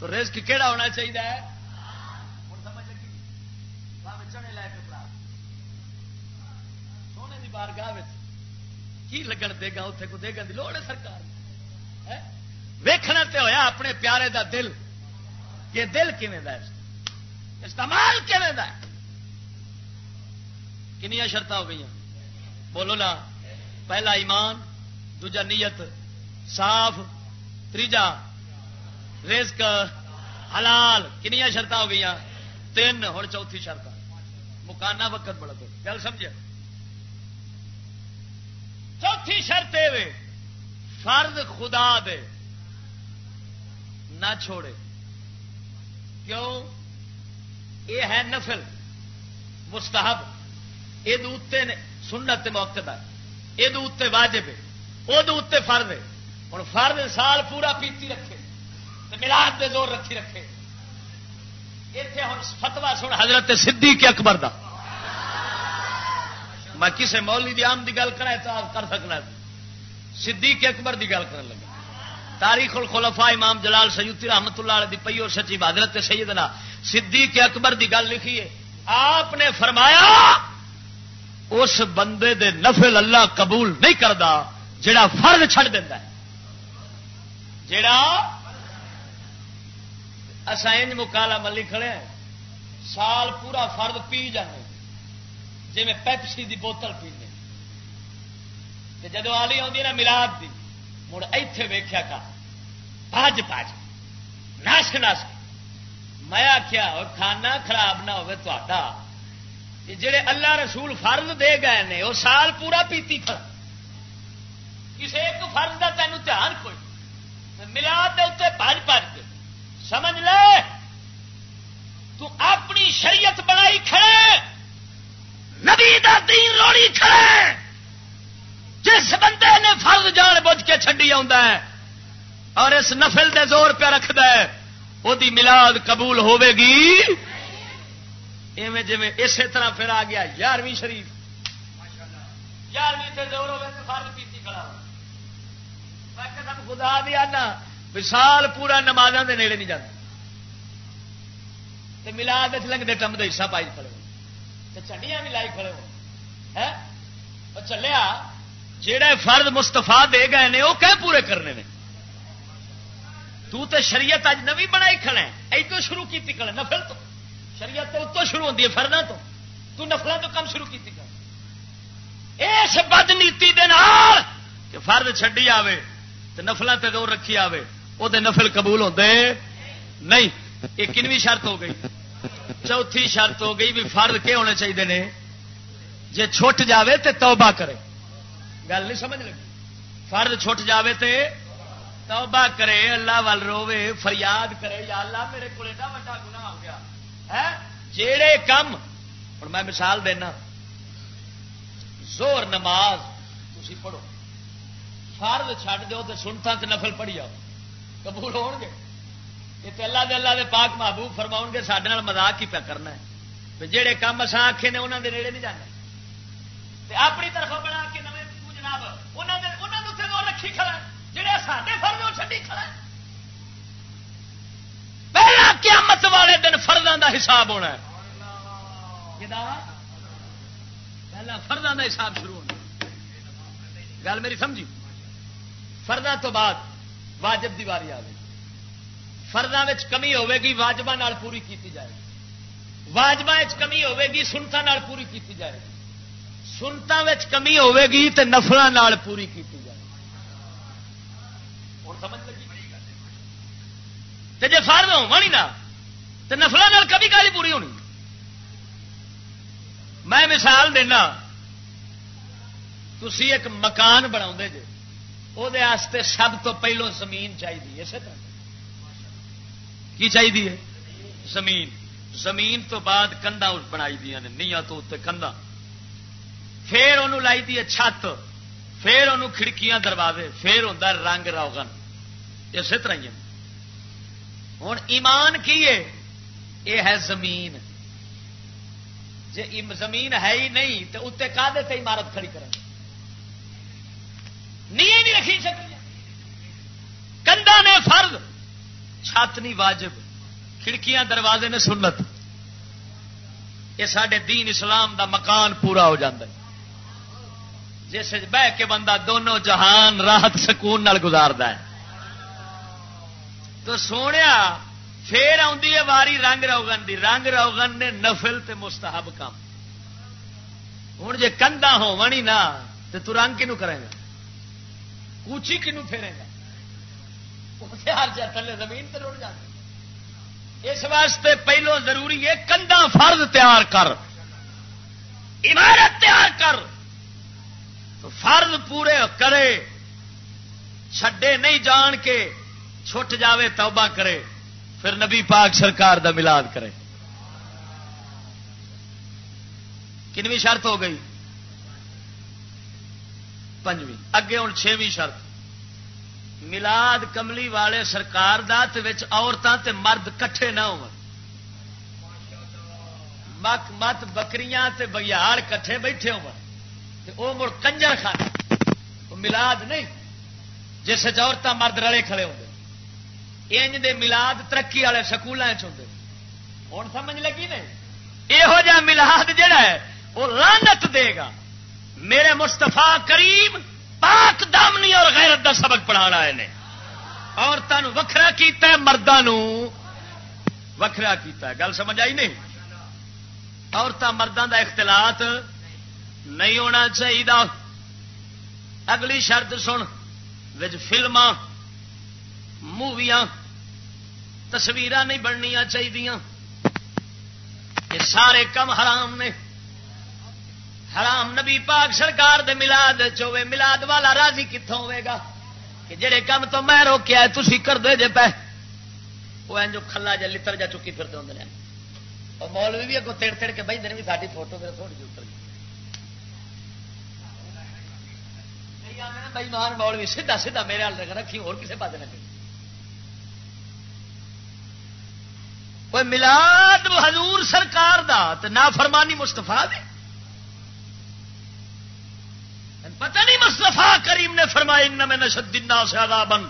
تو رزق کیڑا ہونا چاہیے بارگاہ کی لگن دے گا اتنے کو؟ دے گا لوڑ ہے سرکار۔ ویخنا تے ہویا اپنے پیارے دا دل۔ کہ دل کھے استعمال کنیا شرط ہو گئی بولو نا پہلا ایمان، دوجا نیت، صاف تیجا رزق، حلال کنیا شرط ہو گئی تین ہوں چوتھی شرط مکانا وقت بڑا تو گل سمجھے؟ چوتھی شرط فرد خدا دے، نہ چھوڑے۔ کیوں؟ یہ ہے نفل، مستحب۔ یہ سنت موقع یہ واجب ہے۔ وہ فرد ہے ہوں فرد سال پورا پیتی رکھے ملاد دے زور رکھی رکھے۔ اتنے ہوں فتوا سن حضرت صدیق اکبر دا۔ میں کسی مولوی دی آم کی گل کرا کر سکنا صدیق اکبر کی گل کر لگا۔ تاریخ الخلفاء امام جلال سیوتی رحمت اللہ علیہ دی پئی اور سچی بادرت سیدنا صدیق اکبر دی گل لکھی ہے۔ آپ نے فرمایا، اس بندے دے نفل اللہ قبول نہیں کرتا جڑا فرد چھڑ دینا ہے۔ جڑا؟ اسائن مکالا ملی کھڑے ہیں سال پورا فرد پی جانے جی میں پیپسی دی بوتل پینے جدو آلی آدھی نا ملاد دی، مڑ ایتھے ویخیا کا پاج پاج ناسک ناسک میں آخیا اور کھانا خراب نہ ہوے تا جڑے اللہ رسول فرض دے گئے نے وہ سال پورا پیتی کھڑا کسی ایک فرض کا تینوں دھیان کوئی۔ ملاد دے اتنے پاج پاج کے سمجھ لے؟ تو اپنی شریعت بنائی کھڑے۔ نبی دا دین روڑی کھڑے جس بندے نے فرض جان بوجھ کے چڈی ہے اور اس نفل دے زور پہ رکھ وہ ملاد قبول ہوے گی۔ ایویں جی اسی طرح پھر آ گیا یارویں شریف۔ یارویں زور ہوے تو فرض پیتی کھڑا خدا بھی آنا وسال پورا نمازوں کے نیڑے نہیں جاتا ملاد لگتے ٹم کا حصہ پائی پڑے۔ چنڈیاں بھی لائی کھڑے ہو۔ چلیا جہے فرد مستفا دے گئے نے وہ کہ پورے کرنے نے۔ تو تے شریعت اج نوی بنائی کھڑا ہے تو شروع کی کھڑے نفل تو۔ شریعت تو اتو شروع ہوتی ہے، فرداں تو۔ تو نفلوں تو کم شروع کی اس بد نیتی کہ فرد چڈی آوے تو نفلوں تے دور رکھی آوے وہ نفل قبول ہوتے نہیں۔ یہ کنویں شرط ہو گئی۔ چوتھی شرط ہو گئی بھی فرد کے ہونے چاہیے نے۔ جی چھٹ جاوے تے توبہ کرے۔ گل نہیں سمجھ لگی؟ فرد چھٹ جاوے تے توبہ کرے، اللہ وال روے فریاد کرے۔ یا اللہ میرے کو ایڈا وا گنا ہو گیا۔ جیڑے کم اور میں مثال دینا۔ زور نماز تھی پڑھو۔ فرد چھڈ دو تو سنتا تو نفل پڑھی جاؤ قبول ہو گے؟ اللہ دے اللہ دے پاک محبوب فرماؤ گے سارے مزاق ہی پیا کرنا ہے۔ جہے کام اصا آخے نے انہوں دے نیڑے نہیں جانے۔ اپنی طرف بنا کے نئے جناب انہوں نے اتنے دور رکھی کھڑا جہے سارے فرد چڈی کھڑا پہلا قیامت والے دن فرداں دا حساب ہونا ہے۔ پہلا فرداں دا حساب شروع ہونا گل میری سمجھی؟ فرداں تو بعد واجب دی واری آ گئی فرداں کمی ہوے گی واجبہ نال پوری کیتی جائے گی۔ واجبہ کمی ہوے گی سنتا نال پوری کیتی جائے گی۔ سنتا کمی ہوے گی تو نفل نال پوری کیتی جائے گی۔ سمجھ لگی؟ جی فرد ہو نا تو نفلوں کبھی کالی پوری ہونی۔ میں مثال دینا تھی ایک مکان بنا جی وہ سب تو پہلو زمین چاہیے اسی طرح۔ کی چاہیے زمین. زمین تو بعد کندا بنائی دیا نے نیا تو اتنے کندا پھر انہوں لائی دی چھت، پھر انہوں کھڑکیاں دروازے، پھر ہوتا رنگ روگن اسی طرح ہی ہوں ایمان کی ہے؟ یہ ہے زمین۔ جی زمین ہے ہی نہیں تو اتنے کا عمارت کھڑی کریں نہیں رکھی سکتی کندا نے فرد چھت نہیں واجب، کھڑکیاں دروازے نے سنت۔ یہ سارے دین اسلام دا مکان پورا ہو جاتا ہے۔ جس بہ کے بندہ دونوں جہان، راحت، سکون نال گزارتا ہے۔ تو سونے پھر آدھی ہے واری رنگ روگن دی۔ رنگ روگن نے نفل تے مستحب کام۔ ہوں جی کندا ہونی نا تو تو رنگ کنو کرے گا کوچی کنو پھیرے گا ہر تھلے زمین تے رڑ جاتے اس واسطے پہلو ضروری ہے کندا فرد تیار کر۔ عمارت تیار کر۔ تو فرد پورے کرے۔ چھڈے نہیں جان کے چھٹ جاوے توبہ کرے۔ پھر نبی پاک سرکار دا ملاد کرے۔ کنویں شرط ہو گئی۔ پنجویں۔ اگے ہوں چھویں شرط۔ ملاد کملی والے سرکار دا عورتوں تے مرد کٹھے نہ ہو مت بکریاں تے بگیار کٹھے بیٹھے ہو مڑ کنجر خان۔ ملاد نہیں، جس عورتیں مرد رلے کھڑے ہوتے انج دے ملاد ترقی والے سکول ہوں سمجھ لگی نہیں یہو جہ ملاد جڑا ہے وہ لانت دے گا۔ میرے مستفا کریم پاک دامنی اور غیرت دا سبق پڑھا آئے نے۔ عورتوں وکھرا کیتا ہے مردوں وکھرا کیتا ہے۔ گل سمجھ آئی نہیں؟ عورتوں مردوں دا اختلاط نہیں ہونا چاہیے اگلی شرط سن فلما موویاں تصویر نہیں بننیا چاہیے یہ سارے کم حرام نے۔ حرام نبی پاک سرکار دے ملاد چوے ملاد والا راضی کتوں ہوے گا؟ کہ جڑے کم تو میں روکیا تھی کر دے جے پہ۔ وہ جو کھلا جا لڑ جا چکی پھرتے ہوں اور مولوی بھی اگوں تڑ تڑ کے بھائی دن بھی ساری فوٹو پھر تھوڑی جی اتر گئی بھائی مان مولوی، سیدھا سیدھا میرے ہال رکھی، اور کسی پاس نہ کہیں کوئی ملاد حضور سرکار دا تو نہ فرمانی مستفا دے پتہ نہیں مستفا کریم نے فرمایا ان میں نشد سے عذابن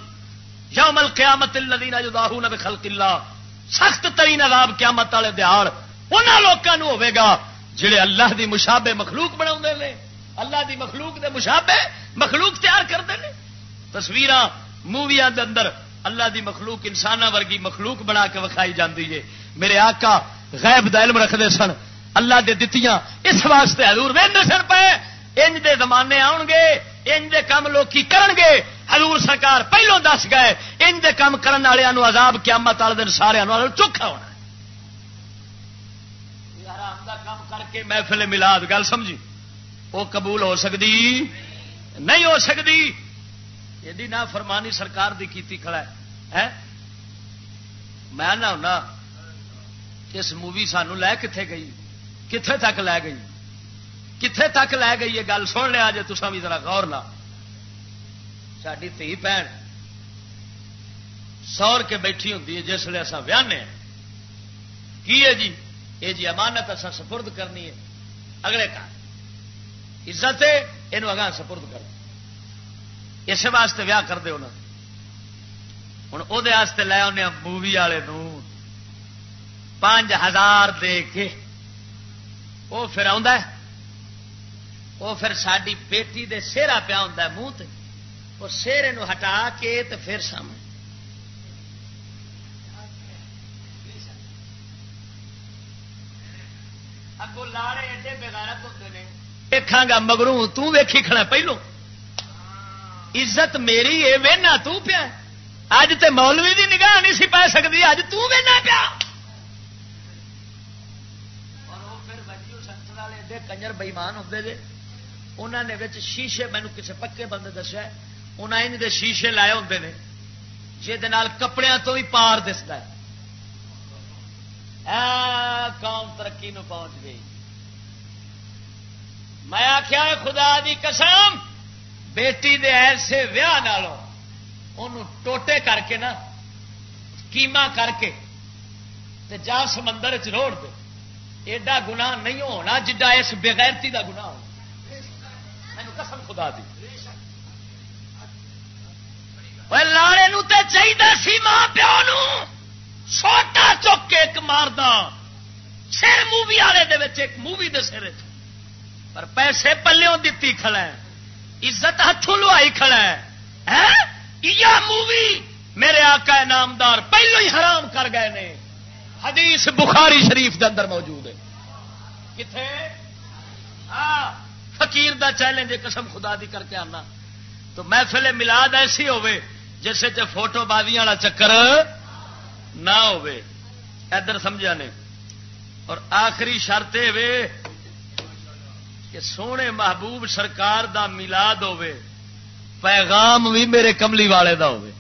یوم القیامت الذین یضاہون بخلق اللہ۔ سخت ترین عذاب قیامت والے دیہڑ انہاں لوکاں نو ہوے گا جڑے اللہ دی مشابہ مخلوق بناوندے نے۔ اللہ دی مخلوق دے مشابہ مخلوق تیار کرتے ہیں تصویراں موویاں دے اندر اللہ دی مخلوق انسان ورگی مخلوق بنا کے وکھائی جاتی ہے۔ میرے آقا غیب دا علم رکھتے سن۔ اللہ دے دتیاں اس واسطے حضور وہدے سن پے۔ انج دے زمانے آن گے انج دے کام لوکی کرن گے حضور سرکار پہلو دس گئے، انج دے کام کرن والوں عذاب قیامت والے دن سارے چوکھا ہونا کام کر کے محفل ملاد، گل سمجھی؟ وہ قبول ہو سکتی نہیں ہو سکتی یہ نہ فرمانی سرکار دی کیتی کھڑا ہے۔ میں نہ ہونا، اس مووی سانو لے کتنے گئی؟ کتنے تک لے گئی؟ کتنے تک لے گئی یہ گل؟ سن لیا جی تسا بھی ذرا غور لا ساری تھی بھن سور کے بیٹھی ہوں جس لیے اصا ویانے کی ہے جی؟ یہ جی امانت اصا سپرد کرنی ہے۔ اگلے کا عزت ہے یہ اگاں سپرد کر اس واسطے ویاہ کرتے ہوں وہ لے آنے ہاں مووی والے پانچ ہزار دے کے۔ وہ پھر آ وہ پھر ساری بیٹی دے سیرا پیا ہوں منہ وہ سیرے ہٹا کے تو پھر سامنے۔ اگو لاڑے ایڈے ہوتے ہیں دیکھا گا مگروں تیکھی کھڑا پہلو۔ عزت میری ہے وہنا تیا اج تے مولوی دی نگاہ نہیں سی پا سکتی اج تنا پیا۔ کنجر بئیمان ہوتے جی انہوں نے شیشے مینو کسی پکے بندے دسیا انہیں دے شیشے لائے ہوتے ہیں جہد کپڑے تو بھی پار دستا ہے۔ قوم ترقی نو پہنچ گئی۔ میں آخیا خدا دی قسم، بیٹی دے ایسے ویاہ نالوں انہوں ٹوٹے کر کے نا، کیما کر کے، تے جا سمندر چ روڑ دے۔ ایڈا گنا نہیں ہونا، جڈا اس بغیرتی دا گنا ہو۔ خدا دی۔ لاڑے نو تے چاہیے سی ماں پیو چھوٹا چک کے ایک مارد سر مووی والے ایک مووی دے سر پر پیسے پلوں دیتی کھڑا ہے۔ عزت ہاتھوں لوائی کھڑا ہے۔ ہاں؟ یا مووی میرے آقا نامدار پہلو ہی حرام کر گئے نے۔ حدیث بخاری شریف دے اندر موجود ہے۔ کتنے ہاں فقیر دا چیلنج قسم خدا دی کر کے آنا۔ تو محفل ملاد ایسی ہوے جیسے چ فوٹو بازی والا چکر نہ ادھر سمجھا نے۔ اور آخری شرط یہ کہ سونے محبوب سرکار دا ملاد ہوے پیغام بھی میرے کملی والے دا ہوے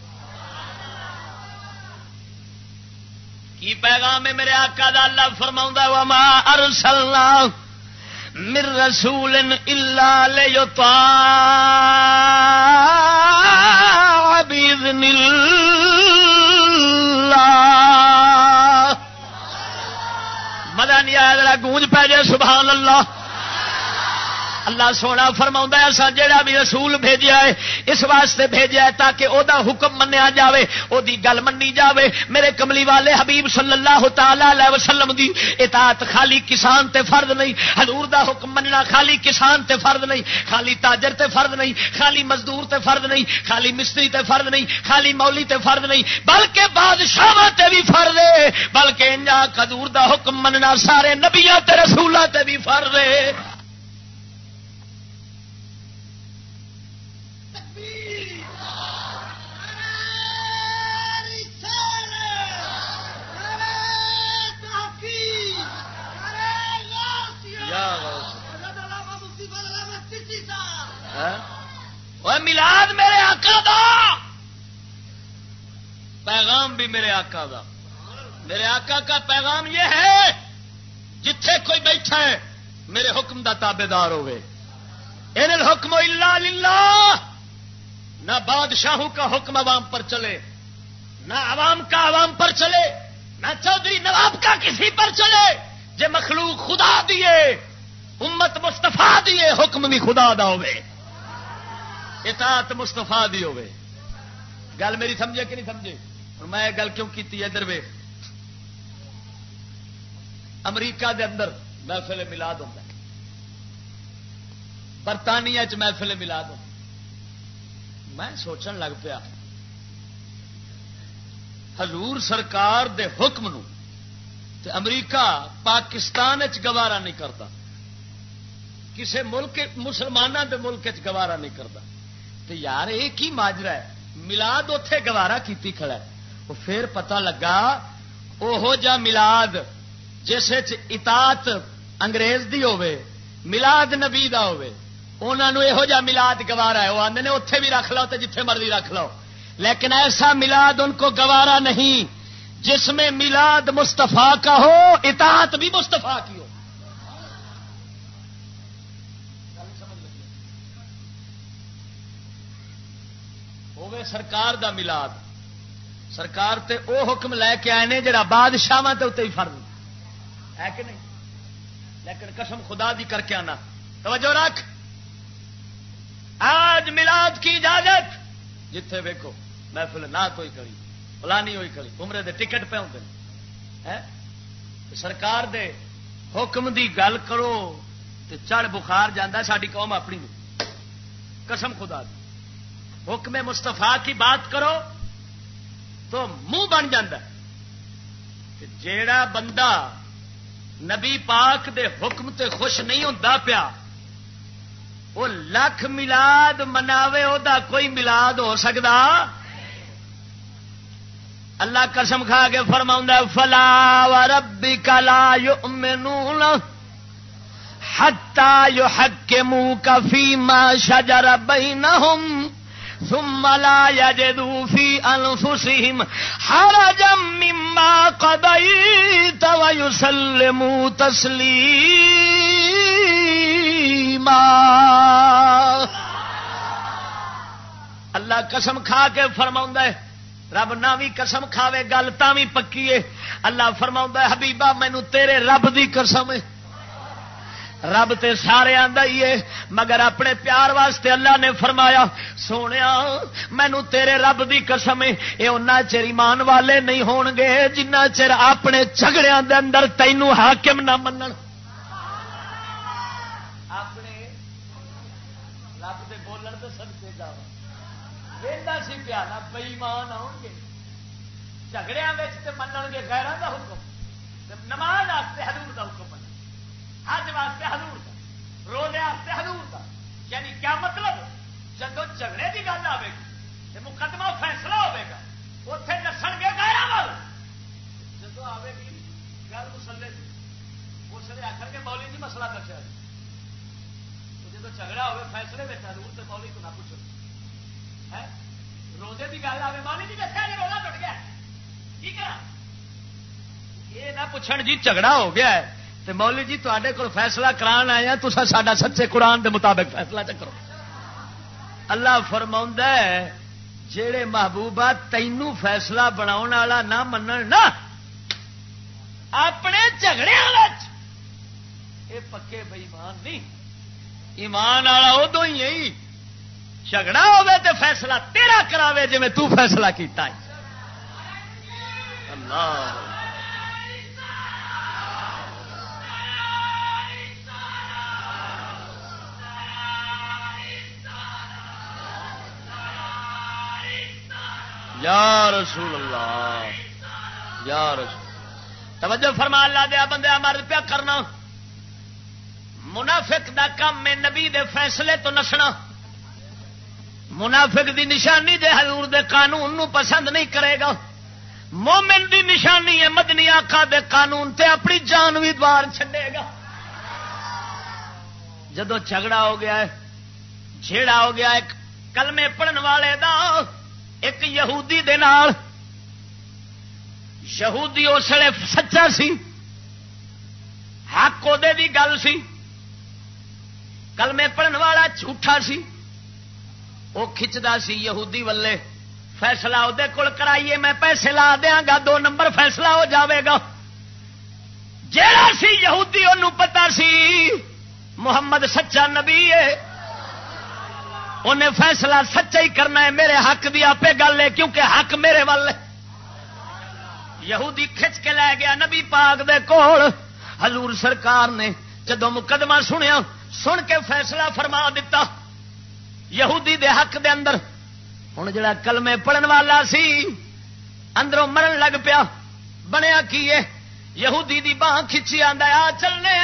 کی پیغام ہے میرے آقا دا؟ اللہ فرما وما ارسلنا من رسول الا لیطاع باذن اللہ مدن ذرا گونج پہ جائے سبحان اللہ. اللہ سونا فرما ایسا جہا بھی رسول بھیجا ہے، اس واسطے بھیجا ہے تاکہ او دا حکم منیا جاوے او دی گل منی جاوے۔ میرے کملی والے حبیب صلی اللہ تعالی وسلم دی اطاعت خالی کسان تے فرد نہیں، حضور دا حکم مننا خالی کسان تے فرد نہیں، خالی تاجر تے فرد نہیں، خالی مزدور تے فرد نہیں، خالی مستری تے فرد نہیں، خالی مولی تے فرد نہیں، بلکہ بادشاہ تے بھی فرد ہے۔ بلکہ انجا حضور دا حکم مننا سارے نبیاں تے رسولہ تے بھی فرد ہے۔ ملاد میرے آقا دا۔ پیغام بھی میرے آقا دا۔ میرے آقا کا پیغام یہ ہے، جتھے کوئی بیٹھا ہے، میرے حکم دا تابے دار ہوئے۔ ان الحکم الا للہ نہ بادشاہوں کا حکم عوام پر چلے، نہ عوام کا عوام پر چلے، نہ چودھری نواب کا کسی پر چلے۔ جے مخلوق خدا دیے امت مستفا دیے حکم بھی خدا دا ہوئے۔ اطاعت مستفا دی ہوئے۔ گل میری سمجھے کہ نہیں سمجھے؟ اور میں گل کیوں کی ادھر وے امریکہ دے اندر محفل ملاد ہوتا ہے۔ برطانیہ چ محفل ملاد ہوتا میں سوچن لگ پیا، حضور سرکار دے حکم نو تے امریکہ پاکستان گوارا نہیں کرتا کسی ملک مسلمانوں کے ملک گوارا نہیں کرتا تو یار یہ کی ماجرا ہے۔ ملاد اتے گوارا کی کھڑا ہے۔ وہ پھر پتا لگا وہ جا ملاد جس اطاعت انگریز دی ہوے ملاد نبی دا ہوے انہوں یہو جا ملاد گوارا ہے۔ وہ آدھے نے اتے بھی رکھ لو تو جتھے مرضی رکھ لو لیکن ایسا ملاد ان کو گوارا نہیں جس میں ملاد مستفا کا ہو، اطاعت بھی مستفا کی ہو ہوے سرکار دا ملاد سرکار تے او حکم لے کے آئے نے جڑا بادشاہ تے ہی فرض ہے کہ نہیں؟ لیکن قسم خدا دی کر کے آنا۔ توجہ رکھ۔ آج ملاد کی اجازت۔ جتھے ویکو محفل نہ کوئی کری فلانی ہوئی کری عمرے دے ٹکٹ پہ ہوتے سرکار دے حکم دی گل کرو، تے چڑھ بخار جانا ساری قوم اپنی قسم خدا دی۔ حکم مستفا کی بات کرو تو منہ بن جیڑا بندہ نبی پاک دے حکم تے خوش نہیں ہوتا پیا وہ لکھ ملاد مناوے، او دا کوئی ملاد ہو سکتا اللہ قسم کھا کے فرما فلا و ربی کلا یؤمنون حتا یحکمو کفی ما شجر بینہم ثم لا يجدوا في انفسهم حرجا مما قضيت ويسلموا تسليما. اللہ قسم کھا کے فرما ہے، رب نہ بھی قسم کھاوے، گل بھی پکی ہے۔ اللہ فرما حبیبا مینو تیرے رب دی قسم ہے۔ رب تے سارے ہی ہے، مگر اپنے پیار واسطے اللہ نے فرمایا سونے مینو تیرے رب دی قسم ہے یہ ان چر ایمان والے نہیں ہون گے جنہ چر اپنے جھگڑیا دے اندر تینوں حاکم نہ منن۔ سی پیارا بئیمان آؤ گے۔ جھگڑیا من گے گیران کا حکم۔ نماز حضور کا حکم۔ حج واسطے حضور کا روزے واسطے حضور کا یعنی کیا مطلب؟ جب جھگڑے کی گل آئے گی مقدمہ فیصلہ ہوگا اتے نسن گے گائرا وال جب آئے گی گل مسلے کی اس لیے آخر کے مولی جی مسئلہ دسیا جب جھگڑا ہوئے فیصلے میں حضور سے مولی کو نہ پوچھو۔ ہے؟ روزے کی گل آئے مالی جی دسیا جی روزہ ٹوٹ گیا۔ ٹھیک ہے یہ نہ پوچھ جی جھگڑا ہو گیا ہے۔ تو مولی جی تے کو فیصلہ کران آئے ہیں تو سا سچے قرآن دے مطابق فیصلہ چکرو اللہ فرما جہے محبوبہ تینوں فیصلہ بنا والا نہ من نہ اپنے جھگڑے یہ پکے بئیمان نہیں۔ ایمان والا ادو ہی ہے جھگڑا ہوے تو فیصلہ تیرا کراوے جی میں تو فیصلہ کیتا ہے۔ اللہ۔ یا رسول اللہ، یا رسول توجہ فرما اللہ دیا، بندے مرد پیا کرنا۔ منافق دا کام میں نبی دے فیصلے تو نسنا۔ منافق دی نشانی دے حضور دے قانون نو پسند نہیں کرے گا۔ مومن دی نشانی ہے، مدنی آقا دے قانون تے اپنی جان بھی دوار چھڈے گا۔ جدو جھگڑا ہو گیا ہے، جھیڑا ہو گیا ایک کلمے پڑھن والے دا۔ ایک یہودی دے نال، یہودی اس لیے سچا سی، حق وہ گل سی، کلمے پڑھن والا جھوٹا سی وہ کھچتا سی یہودی ولے فیصلہ وہ کول کرائیے میں پیسے لا دیا گا، دو نمبر فیصلہ ہو جاوے گا۔ جہاں سی یہودی انہوں پتا سی، محمد سچا نبی ہے۔ انہیں فیصلہ سچا ہی کرنا ہے، میرے حق دی آپ گل ہے، کیونکہ حق میرے وال یہودی کھچ کے لے گیا نبی پاک دے کول۔ حضور سرکار نے جدو مقدمہ سنیا، سن کے فیصلہ فرما دیتا یہودی دے حق دے اندر۔ ہوں جڑا کلمے پڑھن والا سی، اندروں مرن لگ پیا۔ بنیا کی یہودی دی باہ کھچی آ چلنے۔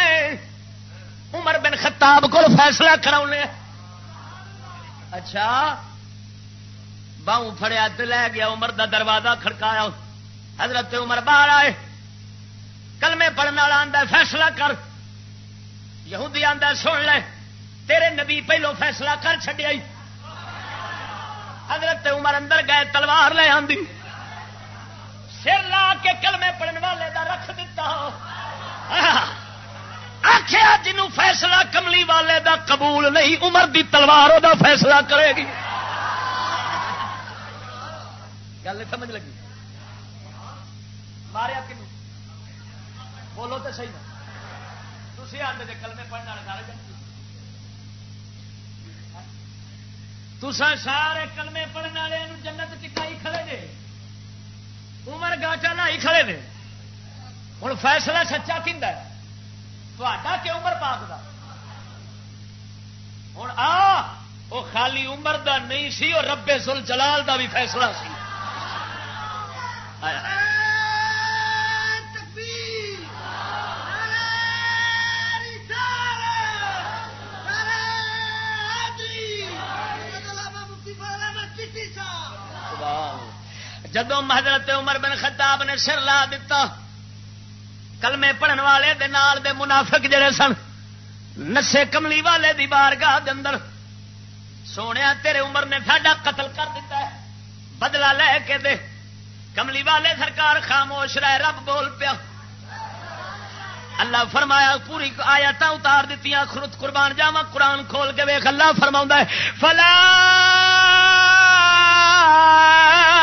عمر بن خطاب کو فیصلہ کرا اچھا باہوں فڑیا لے گیا، عمر دا دروازہ کھڑکایا۔ حضرت عمر باہر آئے۔ کلمے پڑھنے والا آدھا فیصلہ کر۔ یہودی آدھا سن لے۔ تیرے نبی پہلو فیصلہ کر چڈیا حضرت عمر اندر گئے، تلوار لے آندی۔ سر لا کے کلمے پڑھنے والے دا رکھ دیتا۔ آخیا جنوں فیصلہ کملی والے دا قبول نہیں، عمر دی تلوار دا فیصلہ کرے گی۔ گل سمجھ لگی؟ ماریا کنو؟ بولو تو صحیح۔ تھی آتے کلمے پڑھنے والے سارے تسا سارے کلمے پڑھنے والے جنت ٹکائی کھڑے جے عمر گاٹا لائی کھڑے نے۔ ہوں فیصلہ سچا کہ عمر پاک دا؟ ہوں آ وہ خالی عمر دا نہیں سی اور ربے سل جلال دا بھی فیصلہ سی۔ جدو حضرت عمر بن خطاب نے سر لا دیتا کلمے پڑھن والے دے نال دے منافق جڑے سن نسے کملی والے دی بارگاہ دے اندر، سونے تیرے عمر نے ساڈا قتل کر دیتا ہے، بدلہ لے کے دے۔ کملی والے سرکار خاموش رہ رب بول پیا۔ اللہ فرمایا، پوری آیات اتار دیتی خرت قربان جاوا قرآن کھول کے ویخ اللہ فرما ہے، فلا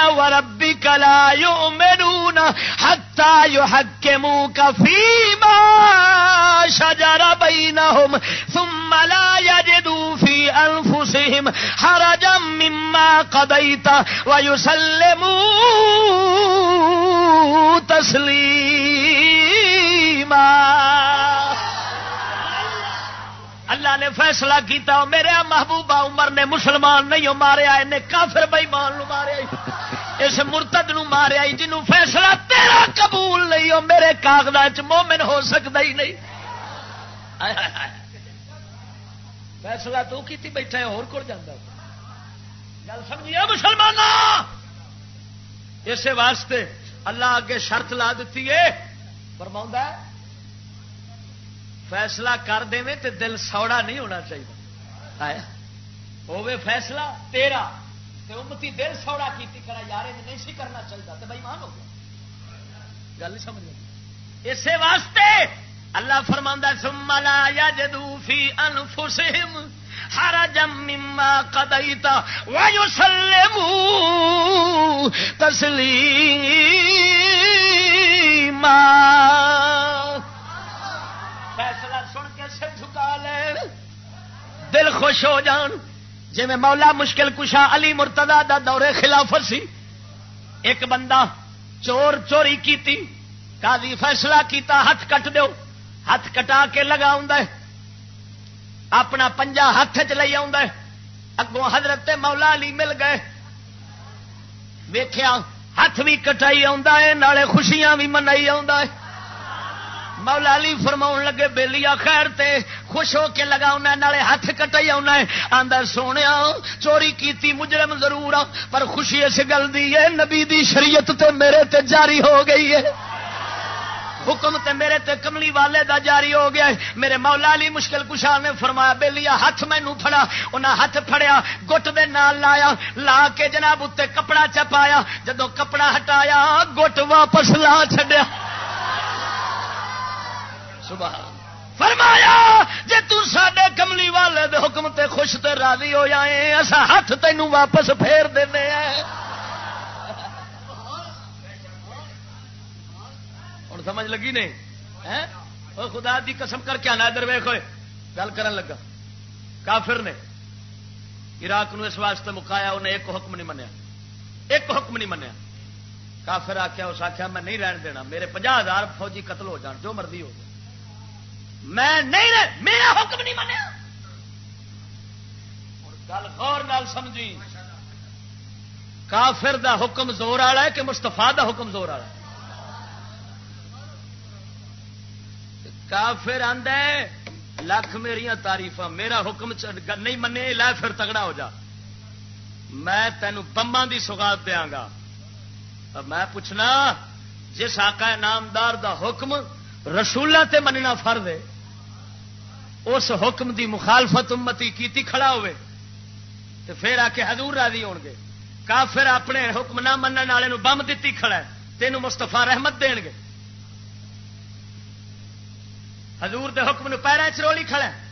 وربك لا يؤمنون حتى يحكموك فيما شجر بينهم ثم لا يجدوا في أنفسهم حرجا مما قضيت ويسلموا تسليما. اللہ نے فیصلہ کیتا میرے محبوبہ عمر نے مسلمان نہیں ماریا انہیں کافر بئی مان ماریا اس مرتد نو ماریا جنوں فیصلہ تیرا قبول نہیں ہو میرے کاغذات مومن ہو سکتا ہی نہیں۔ فیصلہ تو کی بیٹھا ہے اور جانا گل سمجھیا مسلمان اسی واسطے اللہ اگے شرط لا دیتی ہے فرما فیصلہ کر دے تو دل سوڑا نہیں ہونا چاہیے۔ ہوے فیصلہ تیرا تے امتی دل سوڑا کی کرا یار نہیں سی کرنا چاہیے تو بھائی مان ہو گیا۔ گل سمجھ اسی واسطے اللہ فرما سملا یا جدوفی انفسم ہر جم مما کدیتا وایو سلم دل خوش ہو جان۔ جی میں مولا مشکل کشا علی مرتدا دا دورے خلاف سی۔ ایک بندہ چور چوری کیتی، قاضی فیصلہ کیتا ہاتھ کٹ دو ہاتھ کٹا کے لگا اپنا پنجا ہاتھ چ لے اگوں حضرت مولا علی مل گئے۔ ویخیا ہاتھ بھی کٹائی آ خوشیاں بھی منائی آ مولا علی فرما لگے بےلی خیر تے خوش ہو کے لگا نالے ہاتھ کٹائی آنا آدھا سونے چوری کیتی، مجرم ضرور آ پر خوشی اس گل دی ہے، نبی دی شریعت تے میرے تے جاری ہو گئی ہے۔ حکم تے میرے تے کملی والے دا جاری ہو گیا ہے۔ میرے مولا علی مشکل کشا نے فرمایا بےلیا ہاتھ مینو فڑا انہیں ہاتھ فڑیا گٹ دے نال لایا، لا کے جناب اتنے کپڑا چپایا۔ جدو کپڑا ہٹایا گٹ واپس لا چڈیا سبحان فرمایا جی تے کملی والے دے حکم تے خوش تے راضی ہو جائے اصا ہاتھ تینوں واپس پھیر دینے ہوں سمجھ لگی نہیں؟ خدا دی قسم کر کے آنا ادھر ویخ ہوئے گل کر لگا۔ کافر نے عراق نو اس واسطے مکایا، انہیں ایک حکم نہیں منیا۔ ایک حکم نہیں منیا۔ کافر آخیا اس آخیا میں نہیں رہن دینا، میرے پناہ ہزار فوجی قتل ہو جان، جو مرضی ہو جائے۔ میں نہیں رہ میرا حکم نہیں منیا۔ گل غور نال سمجھی۔ کافر دا حکم زور والا ہے کہ مستفا دا حکم زور والا کافر آد لکھ میرا تاریف میرا حکم نہیں منے لے پھر تگڑا ہو جا۔ میں تینوں بما کی سوگات دیا گا۔ میں پوچھنا، جس آقا نامدار دا حکم رسولہ تے مننا فرد ہے۔ اس حکم دی مخالفت امتی کیتی کھڑا ہوئے۔ تو پھر آ کے حضور راضی ہو گے۔ کافر اپنے حکم نہ منع والے بم دیتی کھڑا ہے۔ تینوں مستفا رحمت دین گے۔ حضور دے حکم نو پیرا چرولی کھڑا ہے۔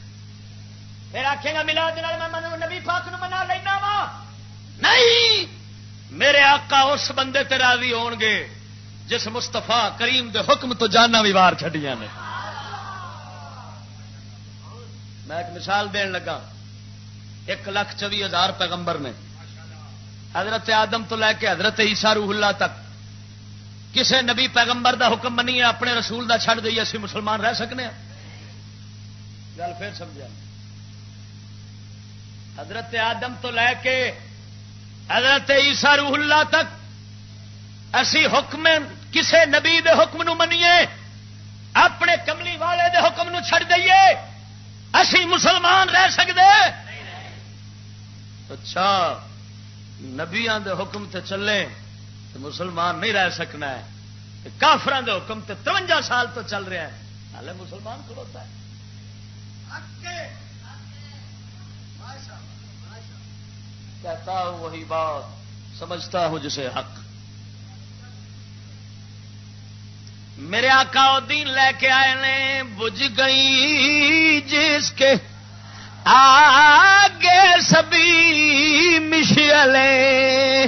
پھر آخے گا ملا میں نبی پاک نو منا لینا وا۔ نہیں! میرے آقا اس بندے تے راضی ہون گے۔ جس مستفا کریم دے حکم تو جانا بھی وار چڈیا نے۔ میں ایک مثال دین لگا۔ ایک لاکھ چوی ہزار پیغمبر نے۔ حضرت آدم تو لے کے حضرت عیسا روح اللہ تک۔ کسے نبی پیغمبر دا حکم منی اپنے رسول دا چھڑ دئیے، اسی مسلمان رہ سکنے ہیں؟ گل پھر سمجھا۔ حضرت آدم تو لے کے حضرت عیسیٰ روح اللہ تک اسی حکم کسے نبی دے حکم نو منیے اپنے کملی والے دے حکم نو چھڑ دئیے اسی مسلمان رہ سکتے اچھا نبیا دے حکم تے چلے تو مسلمان نہیں رہ سکنا ہے۔ کافران دے حکم تے ترونجا سال تو چل رہا ہے۔ حالے مسلمان کھلوتا ہے۔ کہتا ہوں وہی بات سمجھتا ہوں جسے حق۔ میرے آقا دین لے کے آئے نے بج گئی جس کے آگے سبھی مشلیں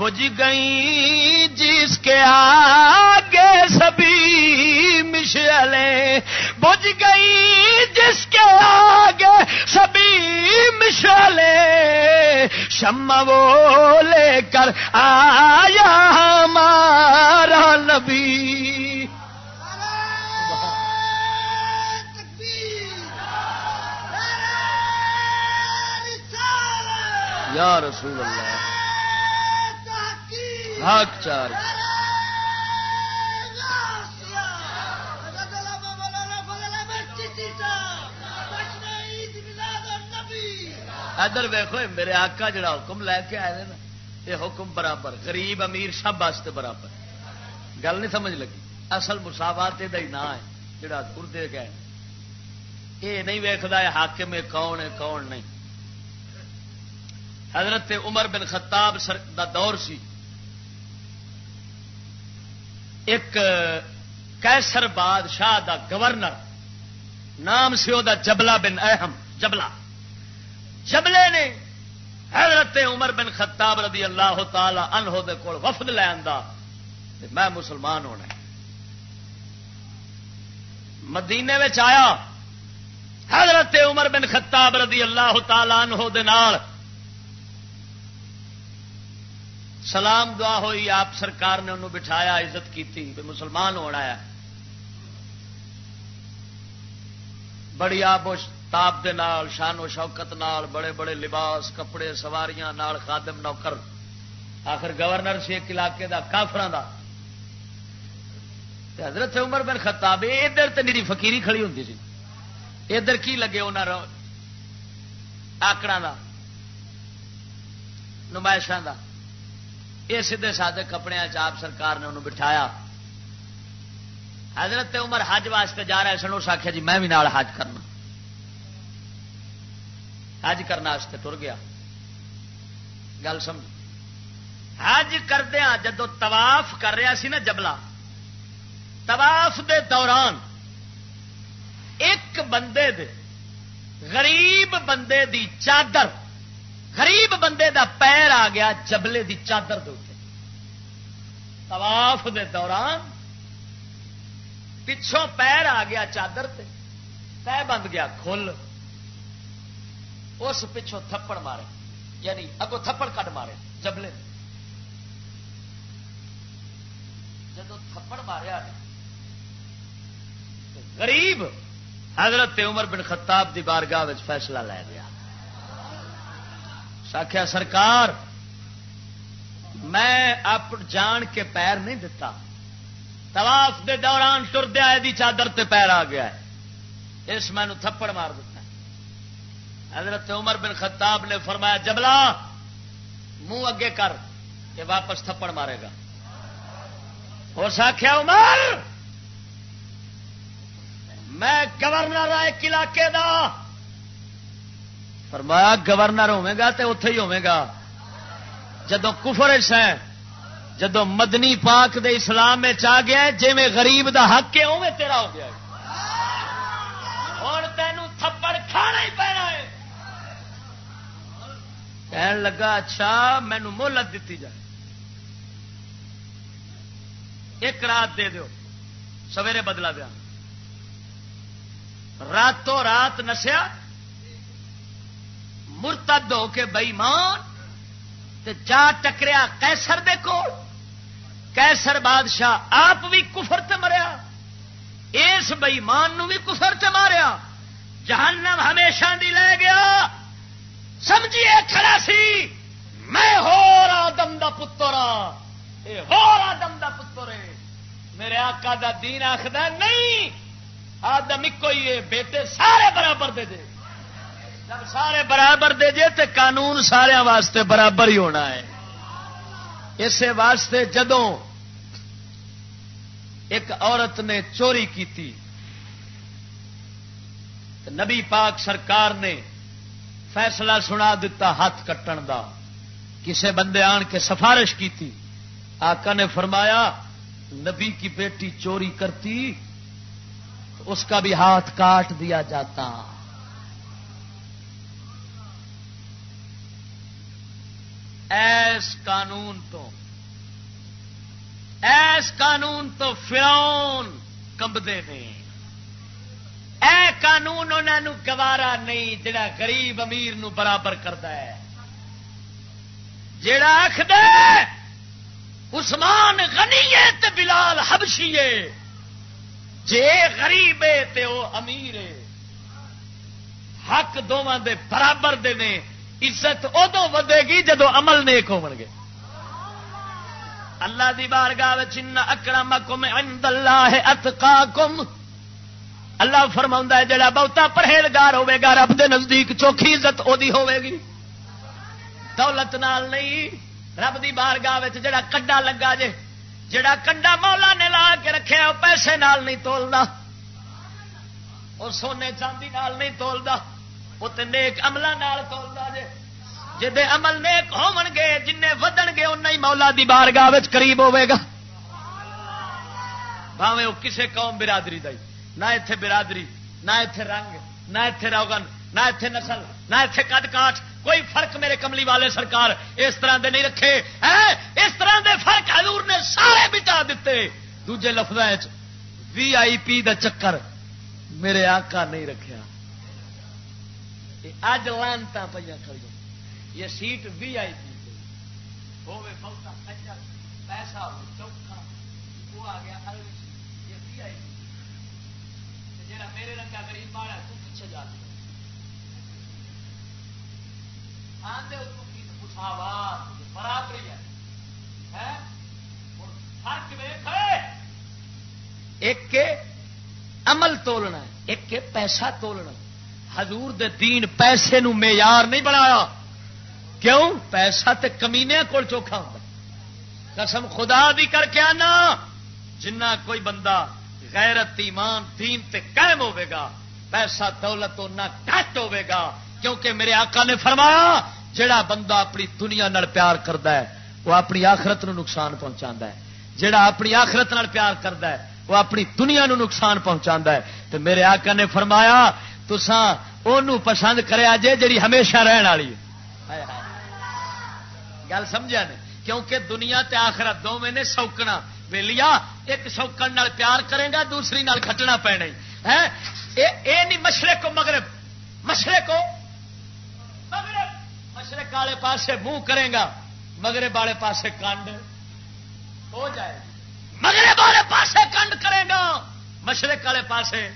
بج گئی جس کے آگے سبھی مشلے بج گئی جس کے آگے سبھی مشلے شم وہ لے کر آیا ہمارا نبی۔ یا رسول اللہ۔ حق چار۔ ادھر ویخو میرے آقا جڑا حکم لے کے آئے نا یہ حکم برابر، غریب امیر سب واسطے برابر۔ گل نہیں سمجھ لگی؟ اصل مساوات یہ نہ ہے، جڑا دے گئے۔ یہ نہیں ویکد حاکم کون ہے کون نہیں۔ حضرت عمر بن خطاب دا دور سی۔ ایک کیسر بادشاہ دا گورنر، نام سی وہ جبلا بن اہم جبلا جبلے نے حضرت عمر بن خطاب رضی اللہ تعالی انہو دے کول وفد لے آندا میں مسلمان ہونا مدینے میں آیا، حضرت عمر بن خطاب رضی اللہ تعالی عنہ دے نال سلام دعا ہوئی، آپ سرکار نے انہوں بٹھایا، عزت کی مسلمان ہونا ہے۔ بڑی آب و تاپ دے نال، شان و شوکت نال، بڑے بڑے لباس، کپڑے، سواریاں نال خادم نوکر۔ آخر گورنر سی ایک علاقے دا کافران دا۔ حضرت عمر بن خطاب، ادھر تو نیری فقیری کھڑی ہوتی سی۔ ادھر کی لگے انہوں آکڑا دا، نمائشاں دا۔ یہ سیدے سادے کپڑے آپ سرکار نے انہوں بٹھایا۔ حضرت عمر حج واسطے جا رہے سن، اس آخیا جی میں بھی نال حج کرنا۔ حج کرنا تر گیا۔ گل سمجھ۔ حج کردیا جدو طواف کر رہا سی نا جبلا طواف دے دوران ایک بندے دے، غریب بندے دی چادر غریب بندے دا پیر آ گیا جبلے دی چادر دے طواف دے دوران پچھوں پیر آ گیا چادر تے۔ پہ بند گیا، کھل۔ اس پچھوں تھپڑ مارے یعنی اگو تھپڑ کٹ مارے جبلے جدو تھپڑ ماریا غریب حضرت عمر بن خطاب دی بارگاہ فیصلہ لے گیا۔ ساکھیا سرکار، میں اپ جان کے پیر نہیں دتا۔ طواف دے دوران ٹردیا دی چادر تے پیر آ گیا ہے۔ اس میں تھپڑ مار دیتا حضرت عمر بن خطاب نے فرمایا، جبلا، منہ اگے کر کہ واپس تھپڑ مارے گا۔ اور ساکھیا عمر، میں گورنر ایک علاقے دا فرمایا، گورنر ہوے گا تو اتے ہی ہوے گا جدو کفر ہے جدو مدنی پاک دے اسلام میں چاہ گیا جی میں غریب دا حق ہے اوے تیرا ہو گیا اور تینوں تھپڑ کھانا ہی پینا ہے۔ کہن لگا اچھا مینو مہلت دیتی جائے ایک رات دے دیو، سویرے بدلا دیا۔ راتوں رات نسیا مرتد ہو کے بئیمان جا ٹکریا کیسر دے کول۔ کیسر بادشاہ آپ بھی کفر تے مریا۔ اس بئیمان بھی کفر تے ماریا۔ جہنم ہمیشہ دی لے گیا۔ کھڑا سی۔ میں ہو آدم دا پتر ہاں۔ ہو آدم دا پتر ہے میرے آقا دا دین آخد نہیں، آدم ایک ہی ہے، بیٹے سارے برابر دے دے۔ جب سارے برابر دے جے تے قانون سارے واسطے برابر ہی ہونا ہے۔ اسی واسطے جدوں ایک عورت نے چوری کی تھی نبی پاک سرکار نے فیصلہ سنا دیتا ہاتھ کٹن دا۔ کسے بندے آن کے سفارش کی تھی آقا نے فرمایا، نبی کی بیٹی چوری کرتی، اس کا بھی ہاتھ کاٹ دیا جاتا۔ ایس قانون تو، ایس قانون تو فرون کمبدے نے اے قانون انہوں گوارا نہیں، جڑا غریب امیر نو برابر کرتا ہے۔ جڑا آخد عثمان غنی ہے تے بلال حبشی ہے۔ جے غریب ہے تے او امیر ہے۔ حق دونوں دے برابر دے نے۔ عزت ادو ودے گی جدو عمل نیک ہو گے۔ اللہ دی بارگاہ چن اکڑا مکم عند اللہ اتقاکم۔ اللہ فرما ہے جڑا بہتا پرہیزگار ہوے گا، رب دے نزدیک چوکھی عزت وہی ہوے گی۔ دولت نال نہیں، رب دی بارگاہ جڑا کنڈا لگا جے، جڑا کنڈا مولا نے لا کے رکھے وہ پیسے نال نہیں تولدا۔ اور سونے چاندی نال نہیں تولدا وہ تو نیک عملہ نال تولدا۔ جے جدے عمل نیک ہون گے جن ودن گے ان مولا دی بارگاہ قریب ہوے گا۔ بھاوے وہ کسے قوم برادری دائی نہ اتے برادری، نہ اتے رنگ، نہ اتے روگن نہ اتے نسل، نہ اتے کد کاٹ۔ کوئی فرق میرے کملی والے سرکار اس طرح دے نہیں رکھے۔ اس طرح دے فرق حضور نے سارے بٹا دیتے۔ دوجے لفظ وی آئی پی دا چکر میرے آقا نہیں رکھا اج لانتا پہ کھڑی یہ سیٹ وی آئی پی ہوے پیسہ ہو، چوکھا، وہ آ گیا یہ وی آئی پی جا میرے رنگا غریب والا تو پیچھے جا برابری ہے۔ ایک عمل تولنا ایک پیسہ تولنا حضور دے دین پیسے نو معیار نہیں بنایا۔ کیوں؟ پیسہ تے کمینے کول چوکھا ہوتا قسم خدا بھی کر کے آنا۔ جنہ کوئی بندہ غیرت، ایمان، دین تے قائم ہوے گا، پیسہ دولت نہ کٹ ہوے گا۔ کیونکہ میرے آقا نے فرمایا، جڑا بندہ اپنی دنیا نال پیار کرتا ہے، وہ اپنی آخرت نو نقصان پہنچا ہے۔ جڑا اپنی آخرت نال پیار کرتا ہے، وہ اپنی دنیا نو نقصان پہنچا ہے۔ تو میرے آقا نے فرمایا تسان پسند کرے جی ہمیشہ رہن والی گل سمجھا نے؟ کیونکہ دنیا تے آخرت دو میں نے سوکنا۔ ویلیا ایک سوکن نال پیار کرے گا دوسری نال کھٹنا پینا اے نہیں مشرق کو مغرب۔ مشرق کو مغرب۔ مشرق والے پاسے منہ کرے گا، مغرب والے پاسے کنڈ۔ ہو جائے۔ مغرب والے پاسے کنڈ کرے گا، مشرق والے پاسے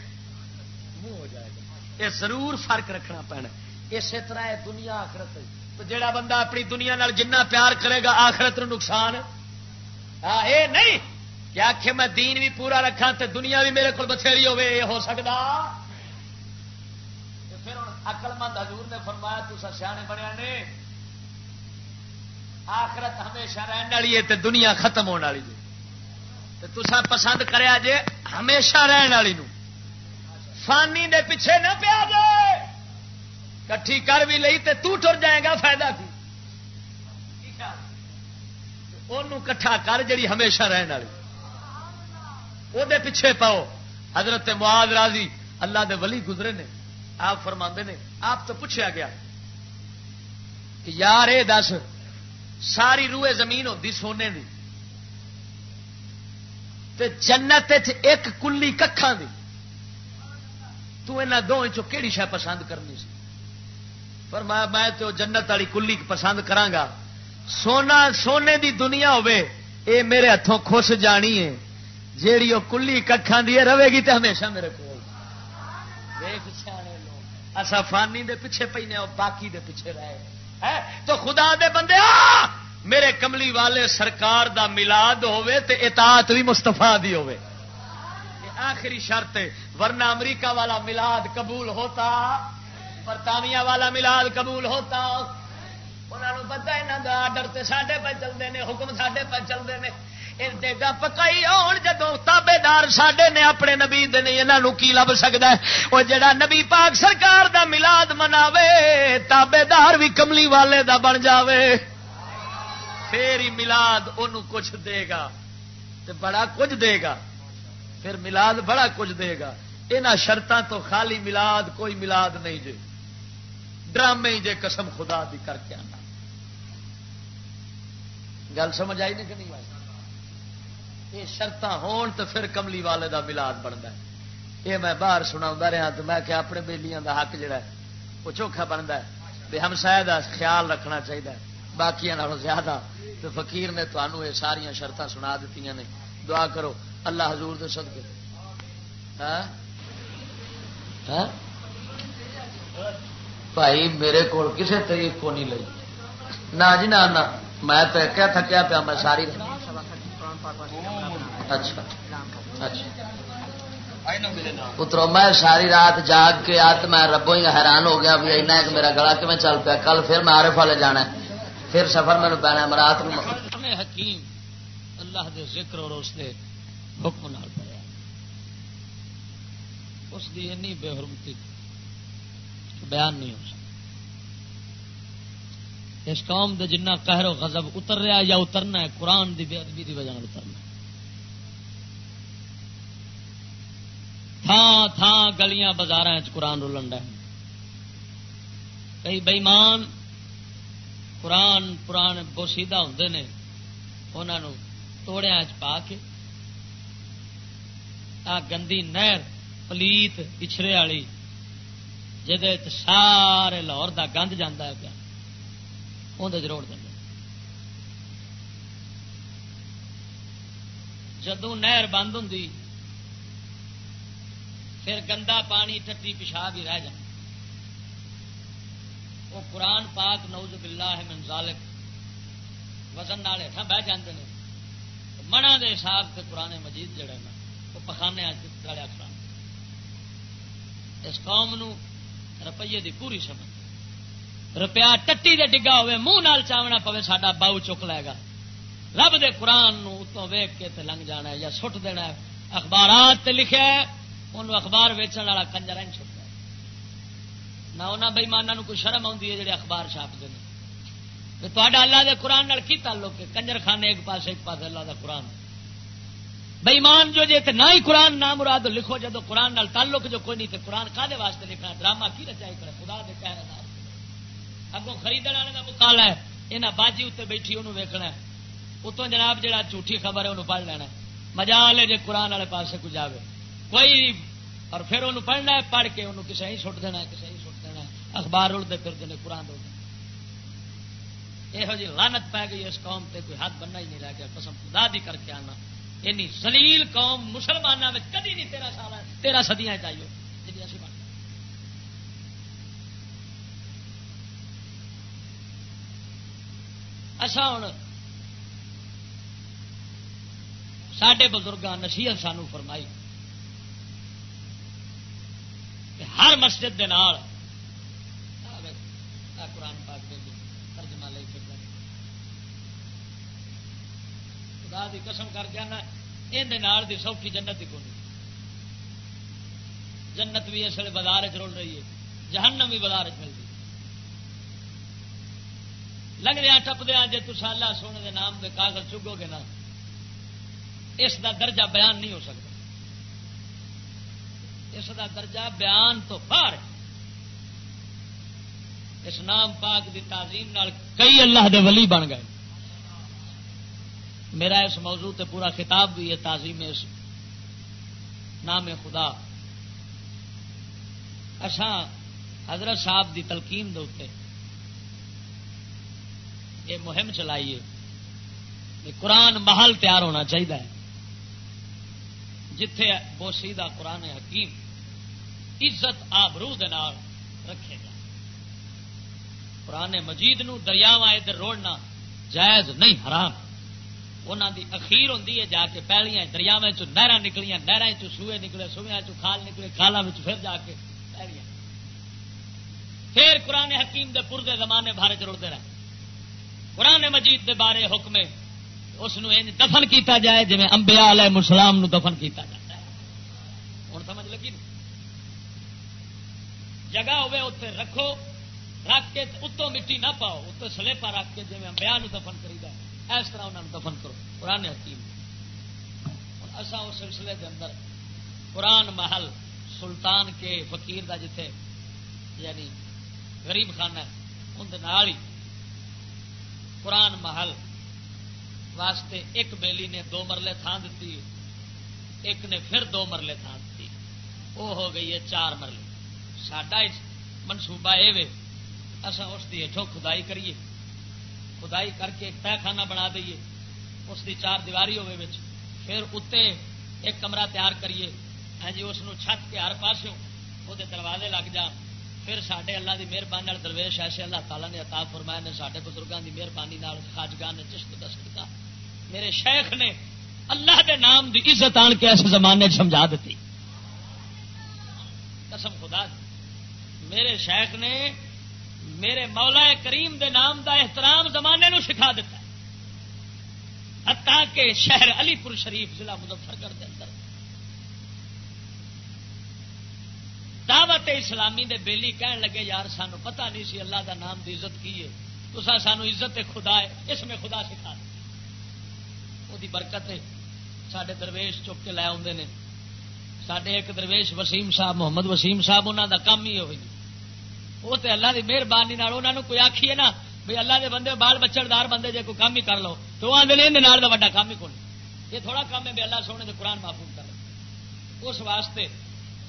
منہ ہو جائے گا۔ یہ ضرور فرق رکھنا پینا۔ اسی طرح دنیا آخرت تو جڑا بندہ اپنی دنیا نال جنہ پیار کرے گا آخرت نقصان ہاں یہ نہیں کہ آخ میں دین بھی پورا رکھا تو دنیا بھی میرے کو بتھیری ہوے یہ ہو سکتا پھر اکل مند حضور نے فرمایا تو سیانے بنیا نے، آخرت ہمیشہ رہن والی ہے تے دنیا ختم ہونے والی جی۔ ہے تسا پسند کریا جے، ہمیشہ رہن والی نو۔ فانی دے پیچھے نہ پیا جائے کٹھی کر بھی لئی تے تو ٹر جائے گا، فائدہ کی؟ کٹھا کر جڑی ہمیشہ رہن والی۔ وہ پیچھے پاؤ۔ حضرت معاذ راضی اللہ دے ولی گزرے نے، آپ فرما نے، آپ تو پوچھا گیا کہ یار یہ دس، ساری روئے زمین ہوتی سونے کی جنت ایک کلی ککھان دی۔ تو دو کہڑی شہ پسند کرنی سی؟ پر میں تو جنت والی کلی پسند کرانگا۔ سونا سونے دی دنیا ہوے اے میرے ہاتھوں خوش جانی ہے۔ جیڑی وہ کلی ککھان دی رہے گی تو ہمیشہ میرے کو اصا فانی دے پیچھے پہ باقی دے پیچھے رہے۔ تو خدا دے بندے میرے کملی والے سرکار دا ملاد ہوے تے اطاعت بھی مستفا دی ہوے آخری شرط ورنہ امریکہ والا ملاد قبول ہوتا۔ برطانیہ والا ملاد قبول ہوتا انہوں پتا یہاں کا آڈر تو سڈے پہ چلتے ہیں حکم سڈے پہ چلتے ہیں پکائی آن جدو تابے دار سڈے نے اپنے نبی یہاں کی لب سکتا ہے؟ وہ جڑا نبی پاک سرکار دا ملاد مناوے تابے دار بھی کملی والے دا بن جاوے۔ پھر ہی ملاد ان کچھ دے گا بڑا کچھ دے گا۔ پھر ملاد بڑا کچھ دے گا۔ یہاں شرطان تو خالی ملاد، کوئی ملاد نہیں جی۔ ڈرامے جے قسم خدا دی کر کے آنا۔ گل سمجھ آئی نہیں کہ نہیں آئی؟ یہ شرط ہون تو پھر کملی والے دا ملاد بنتا ہے۔ یہ میں باہر سنا رہا تو میں کہ اپنے بیلیاں دا حق جڑا ہے، وہ چوکھا بنتا ہے۔ بھی ہم شاید خیال رکھنا چاہیے باقی زیادہ۔ تو فقیر نے تمہوں یہ ساریا شرط سنا دیتی نے۔ دعا کرو، اللہ حضور دے صدقے۔ ہاں؟ ہاں؟ بھائی میرے کو کسی تاریخ کو نہیں لئی نہ جی نہ میں تو کیا تھکیا پیا میں ساری اچھا اچھا پترو میں ساری رات جاگ کے آت میں ربو ہی حیران ہو گیا بھی اینا ایک میرا گلا کیون چل پیا کل پھر میں آرف والے جانا پھر سفر میرے پینا میں رات حکیم اللہ دے ذکر اور اس دے حکم نال پڑیا اس دی اینی بے حرمتی بیان نہیں ہو سکتا۔ اس قوم دے جنہ قہر و غضب اتر رہا یا اترنا ہے، قرآن دی بے ادبی دی وجہ اترنا تھان تھان گلیاں بازار قرآن رولن ڈے۔ کئی بئیمان قرآن پران بوسیدہ ہوں نے انہوں توڑیا پا کے آ گندی نہر، پلیت پچھڑے والی جہد سارے لاہور دا گند جانا ہے پیا اندر روڑ دیں جدو نہر بند ہوں پھر گندا پانی ٹٹی پیشاب ہی رہ جائے وہ قرآن پاک نوز باللہ من ذالک، وزن والے ہاں بہ جاندے ہیں منا دے حساب سے پرانے مجید جڑے نا وہ پخانے چڑیا کھڑا اس قوم نو روپیے دی پوری سمجھ روپیہ ٹٹی دے ڈگا ہوئے منہ نال چاونا پوے ساڈا باؤ چک لے گا رب دے قرآن نو اتوں ویگ کے تے لنگ جانا ہے یا سٹ دینا ہے اخبارات تے لکھے ان اخبار ویچن والا کنجر نہیں چھٹتا نہ انہوں بےمانا کوئی شرم آتی ہے جڑے اخبار چھاپتے ہیں تو اللہ دے قرآن کی تعلق ہے کنجر خانے ایک پاس ایک پاس اللہ دا قرآن بےمان جو جی نہ ہی قرآن نہ مراد لکھو، جدو قرآن نال تعلق جو کوئی نہیں تو قرآن کھے واسطے لکھنا، ڈرامہ کی رچائی کرے؟ خدا دے کہہ رہا اگوں خریدنے والے کا مکالا ہے یہاں باجی اتنے بیٹھی انہوں ویکنا اتوں جناب جہاں جھوٹھی خبر ہے انہوں پڑھ لینا مزہ لے جی قرآن والے پاس کچھ آئے کوئی اور پھر انہوں پڑھنا ہے، پڑھ کے انہوں کسی ہی سٹ دینا کسی ہی سٹ دینا اخبار اڑتے پھرتے ہیں قرآن اڑتے یہو جی لانت پی گئی اس قوم پہ کوئی ہاتھ بننا ہی نہیں رہ گیا۔ قسم خدا دی کر کے آنا۔ اینی سلیل قوم مسلمانوں میں کدی نہیں تیرا سال تیرا سدیاں چاہیے۔ اچھا ہوں سڈے بزرگان نصیحت سانو فرمائی ہر مسجد دے نال قرآن پاک دے ترجمہ لے پھر خدا دی قسم کر کے نا یہ دی سوکھی جنت ہی کون جنت بھی اس ویلے بازار چ رول رہی ہے، جہنم بھی بازار چ ملتی لگدیا ٹپدیا جی تسا سونے دے نام دے کاغذ چگو گے نا، اس دا درجہ بیان نہیں ہو سکتا۔ اس دا درجہ بیان تو باہر اس نام پاک دی تعظیم نال کئی اللہ دے ولی بن گئے۔ میرا اس موضوع تے پورا خطاب بھی ہے تعظیم اس نام خدا۔ اچھا حضرت صاحب دی تلقین دے یہ مہم چلائیے۔ قرآن محل تیار ہونا چاہیے۔ جتھے بوسیدہ قرآن حکیم عزت آبرو رکھے گا۔ پرانے مجید نو دریاوا ادھر روڑنا جائز نہیں، حرام۔ انہوں دی اخیر ہوں جا کے پہلیاں دریاوا نہر نکلیاں نہر چوہے نکلے سویا چال نکلے کالا پھر جا کے پہلیاں پھر قرآن حکیم دے پور زمانے بارے چڑتے رہے قرآن مجید دے بارے حکم اس دفن کیتا جائے جی امبیا علیہ مسلام نو دفن کیتا جاتا ہے۔ ہوں سمجھ لگی؟ جگہ ہوے اتنے رکھو، رکھ کے اتوں مٹی نہ پاؤ اتنے سلیپا رکھ کے جی امبیا دفن کری دا اس طرح انہوں دفن کرو۔ قرآن حکیم۔ اصا اس سلسلے کے اندر قرآن محل سلطان کے فقیر دا جتھے یعنی غریب خانہ اندر ہی قرآن محل واسطے ایک بیلی نے دو مرلے تھان دیتی ایک نے پھر دو مرلے تھان دیتی وہ ہو گئی ہے چار مرلے۔ ساڈا منصوبہ یہ اصا اس کی ہٹوں کھدائی کریے۔ کھدائی کر کے ایک تہ خانہ بنا دئیے، اس کی چار دیواری ہوے پھر اتنے ایک کمرہ تیار کریے۔ ہاں جی اس چھت کے ہر پاسوں وہ دروازے لگ جان پھر سڈے اللہ کی مہربانی درویش ایسے اللہ تعالیٰ نے عطا فرمایا نے سارے بزرگوں کی مہربانی خاجگاہ نے چشت دس کیا میرے شیخ نے اللہ کے نام کی عزت آن کے اس زمانے سمجھا دیتی قسم خدا میرے شیخ نے میرے مولا کریم دے نام دا احترام زمانے نو سکھا دیتا حتیٰ کہ شہر علی پور شریف ضلع مظفر گڑھ کے اندر۔ دعوت اسلامی دے بیلی کہن لگے، یار سانو پتہ نہیں سی اللہ دا نام دی عزت کی ہے۔ تو سانو عزت خدا ہے، اس میں خدا سکھا دے۔ وہ برکت ہے۔ سڈے درویش چک کے لے آدھے نے۔ سڈے ایک درویش وسیم صاحب، محمد وسیم صاحب انہوں دا کام ہی ہوئی وہ تو اللہ کی مہربانی انہوں کوئی آخیے نا بھائی اللہ دے بندے بال بچڑدار بندے جے کوئی کام ہی کر لو، تو آدھے کام ہی کون۔ یہ تھوڑا کام ہے بھی اللہ سونے کے قرآن محفوظ کر اس واسطے،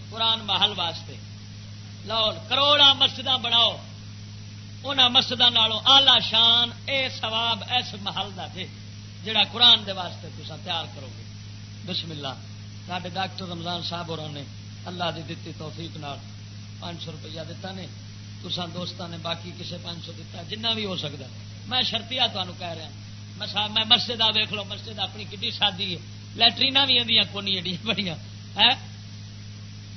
قرآن محل واسطے۔ لو کروڑا مسجد بناؤ۔ ان مسجد آلہ شان اے سواب اس محل کا جی جڑا قرآن دے واسطے تصا تیار کرو گے بسم اللہ۔ سارے ڈاکٹر رمضان صاحب اور نے اللہ کی دتی توفیق نال پانچ سو روپیہ دتا نے۔ تسان دوستان نے باقی کسے پانچ سو دتا جنہ بھی ہو سکتا میں شرطیا تمہیں کہہ رہا میں مسجد آ ویک لو، مسجد اپنی کھی سادی ہے۔ لٹرین بھی آدی کونی ایڈیاں بڑی ہے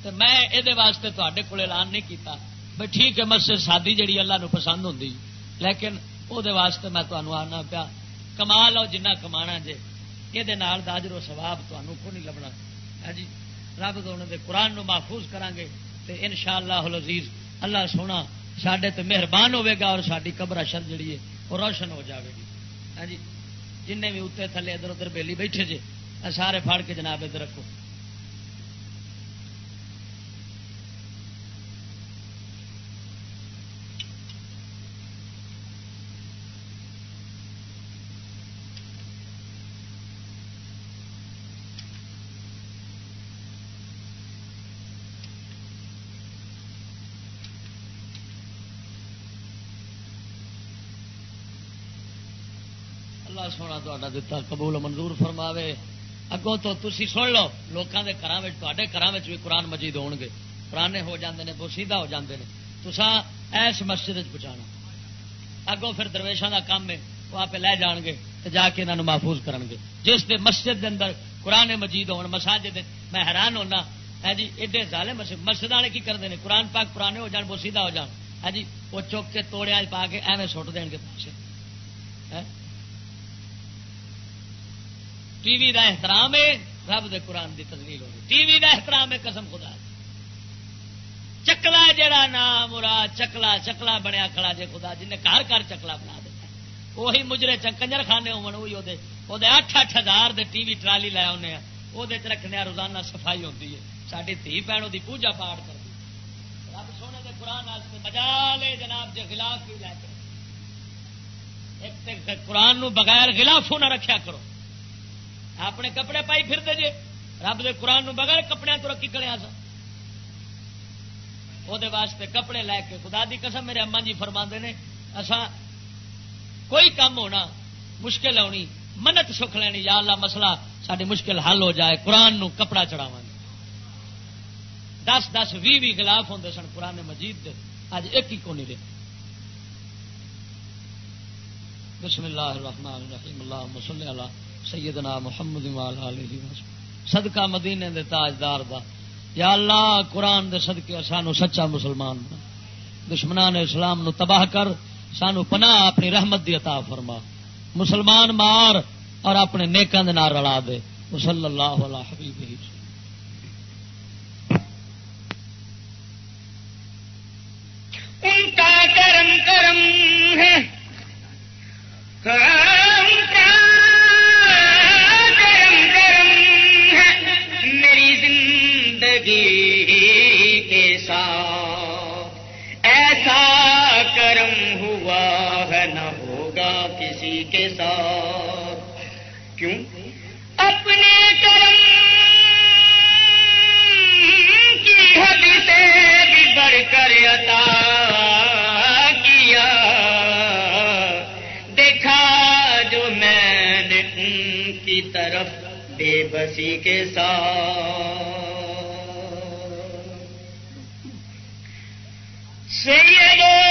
تو میں یہ واسطے تے کو اعلان نہیں کیتا بھائی ٹھیک ہے، مسجد سادی جڑی اللہ نو پسند ہوں لیکن وہ واسطے میں تمہیں آنا پیا۔ کما لو جنہ کما جے۔ یہ داجر و سواب تمہوں کو نہیں لبنا۔ ہے جی؟ رب دے قرآن نو محفوظ کریں گے تو ان شاء اللہ اللہ سونا سڈے تو مہربان ہوے گا اور ساری قبر شر جڑی ہے، وہ روشن ہو جاوے گی۔ ہاں جی جن بھی اتنے تھلے ادھر ادھر بیلی بیٹھے جے سارے پھاڑ کے جناب ادھر رکھو۔ سونا تا دتا، قبول منظور فرماوے۔ اگوں تو تھی سن لو لوگوں کے گھر گھر بھی قرآن مجید ہو گے پرانے ہو جاندے نے بوسیدہ ہو جاندے نے۔ تسا ایس مسجد پہنچا اگوں پھر درویشوں کا کام ہے، وہ آپ لے جان گے تو جا کے انہوں محفوظ کرن گے جس دے مسجد دے اندر قرآن مجید ہون، مساجد میں حیران ہونا ہے جی ایڈے زالے مسجد مسجد والے کی کرتے ہیں قرآن پاک پرانے ہو جان بوسیدہ ہو جان۔ ہے جی وہ چک کے توڑیا پا کے ایویں سٹ دیں گے پاسے ہاں؟ ٹی وی کا احترام ہے، رب دے قرآن کی تدلیل ہوگی ٹی وی کا احترام ہے، قسم خدا چکلا جڑا نام مرا چکلا چکلا بنیا کھڑا جے خدا جن گھر گھر چکلا بنا دیتا وہی مجرے کنجر خانے ہو اٹھ اٹھ ہزار دے ٹی وی ٹرالی لے آنے وہ رکھنے روزانہ صفائی ہوتی ہے۔ ساری دھی بہنوں کی پوجا پاٹ کر رب سونے دے قرآن مجا لے جناب جی خلاف بھی لے ایک قرآن نو بغیر خلافوں نہ رکھیا کرو؟ اپنے کپڑے پائی پھرتے جے۔ رب دے قرآن نو بغیر کپڑے تو رکھی کرے سا۔ وہ واسطے کپڑے لے کے خدا دی قسم میرے اما جی فرما نے، اساں کوئی کام ہونا مشکل آنی منت سکھ لینی، یا اللہ مسئلہ ساری مشکل حل ہو جائے، قرآن نو کپڑا چڑھاوا دس دس بھی بھی خلاف ہوں سن قرآن مجید اج ایک ہی کونی دے بسم اللہ الرحمن الرحیم۔ اللہ مسلم اللہ سیدنا محمد مال علیہ وسلم صدقہ مدینے دے تاجدار دا۔ یا اللہ، قرآن دے صدقے سانو سچا مسلمان دشمنان اسلام نو تباہ کر، سانو پناہ اپنی رحمت دی عطا فرما۔ مسلمان مار اور اپنے نیکاں دے نال رلا دے۔ صلی اللہ علیہ حبیبہ ان کا کرم کرم ہے۔ کرم کرم میری زندگی کے ساتھ۔ ایسا کرم ہوا ہے نہ ہوگا کسی کے ساتھ۔ کیوں؟ اپنے کرم بے بسی کے ساتھ۔ سیدو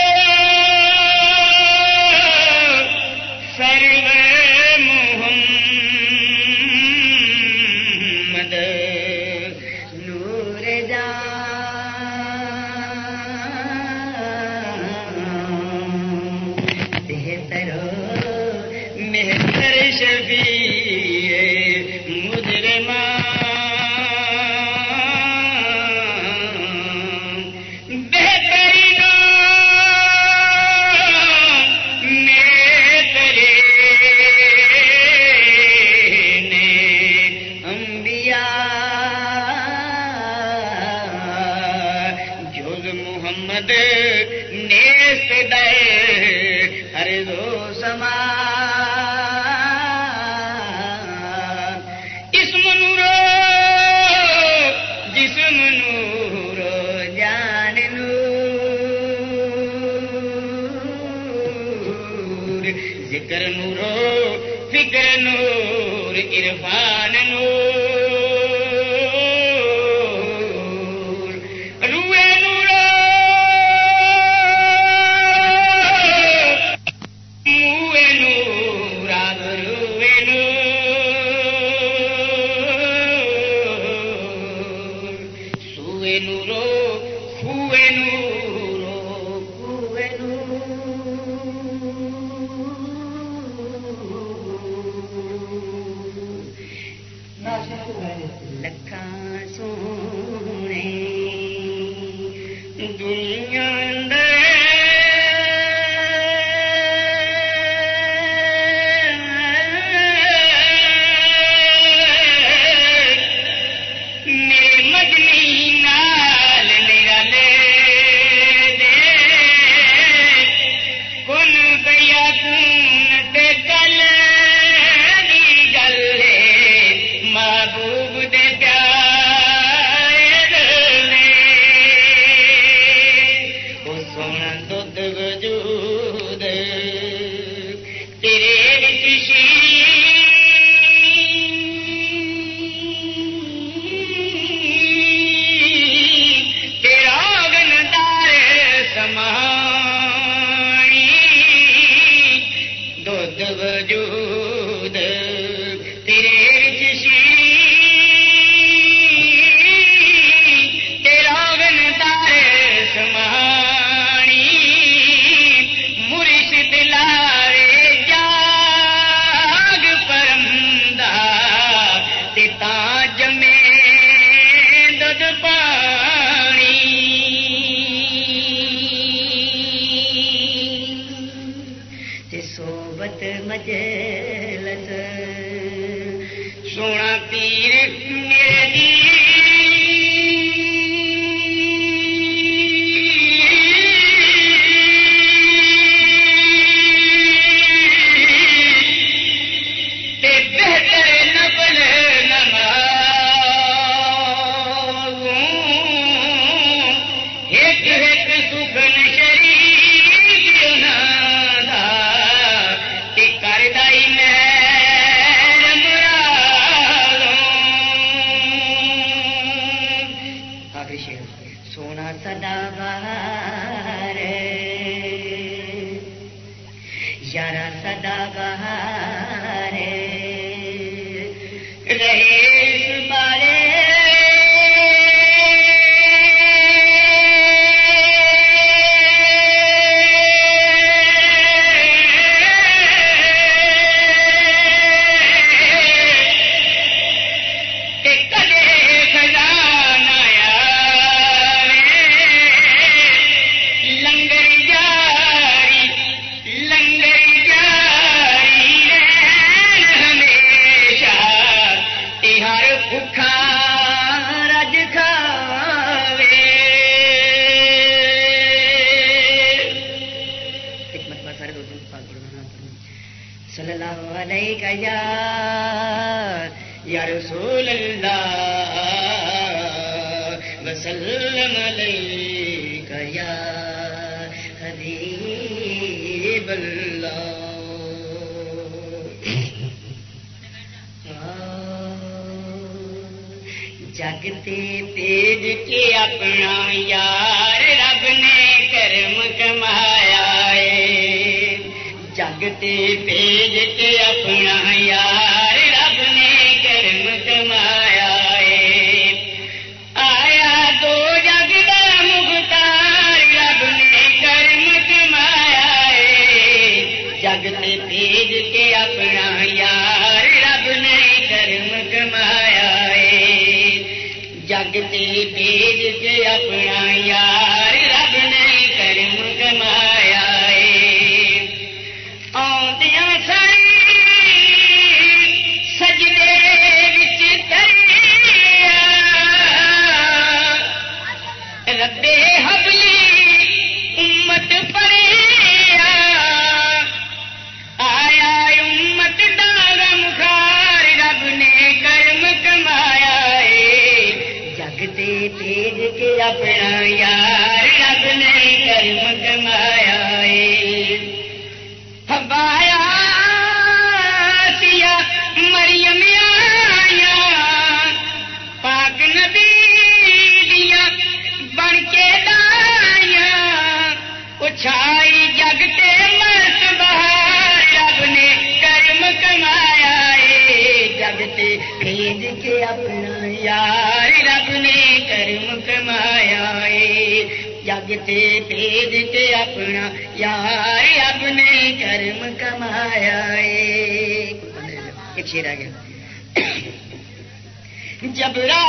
جگتے تیج کے اپنا یار رب نے کرم کمایا ہے جگتے پیج کے اپنا بھائی تے بھیج کے اپنا یار اب نے کرم کمایا ہے۔ ایک شیر آ گیا۔ جب را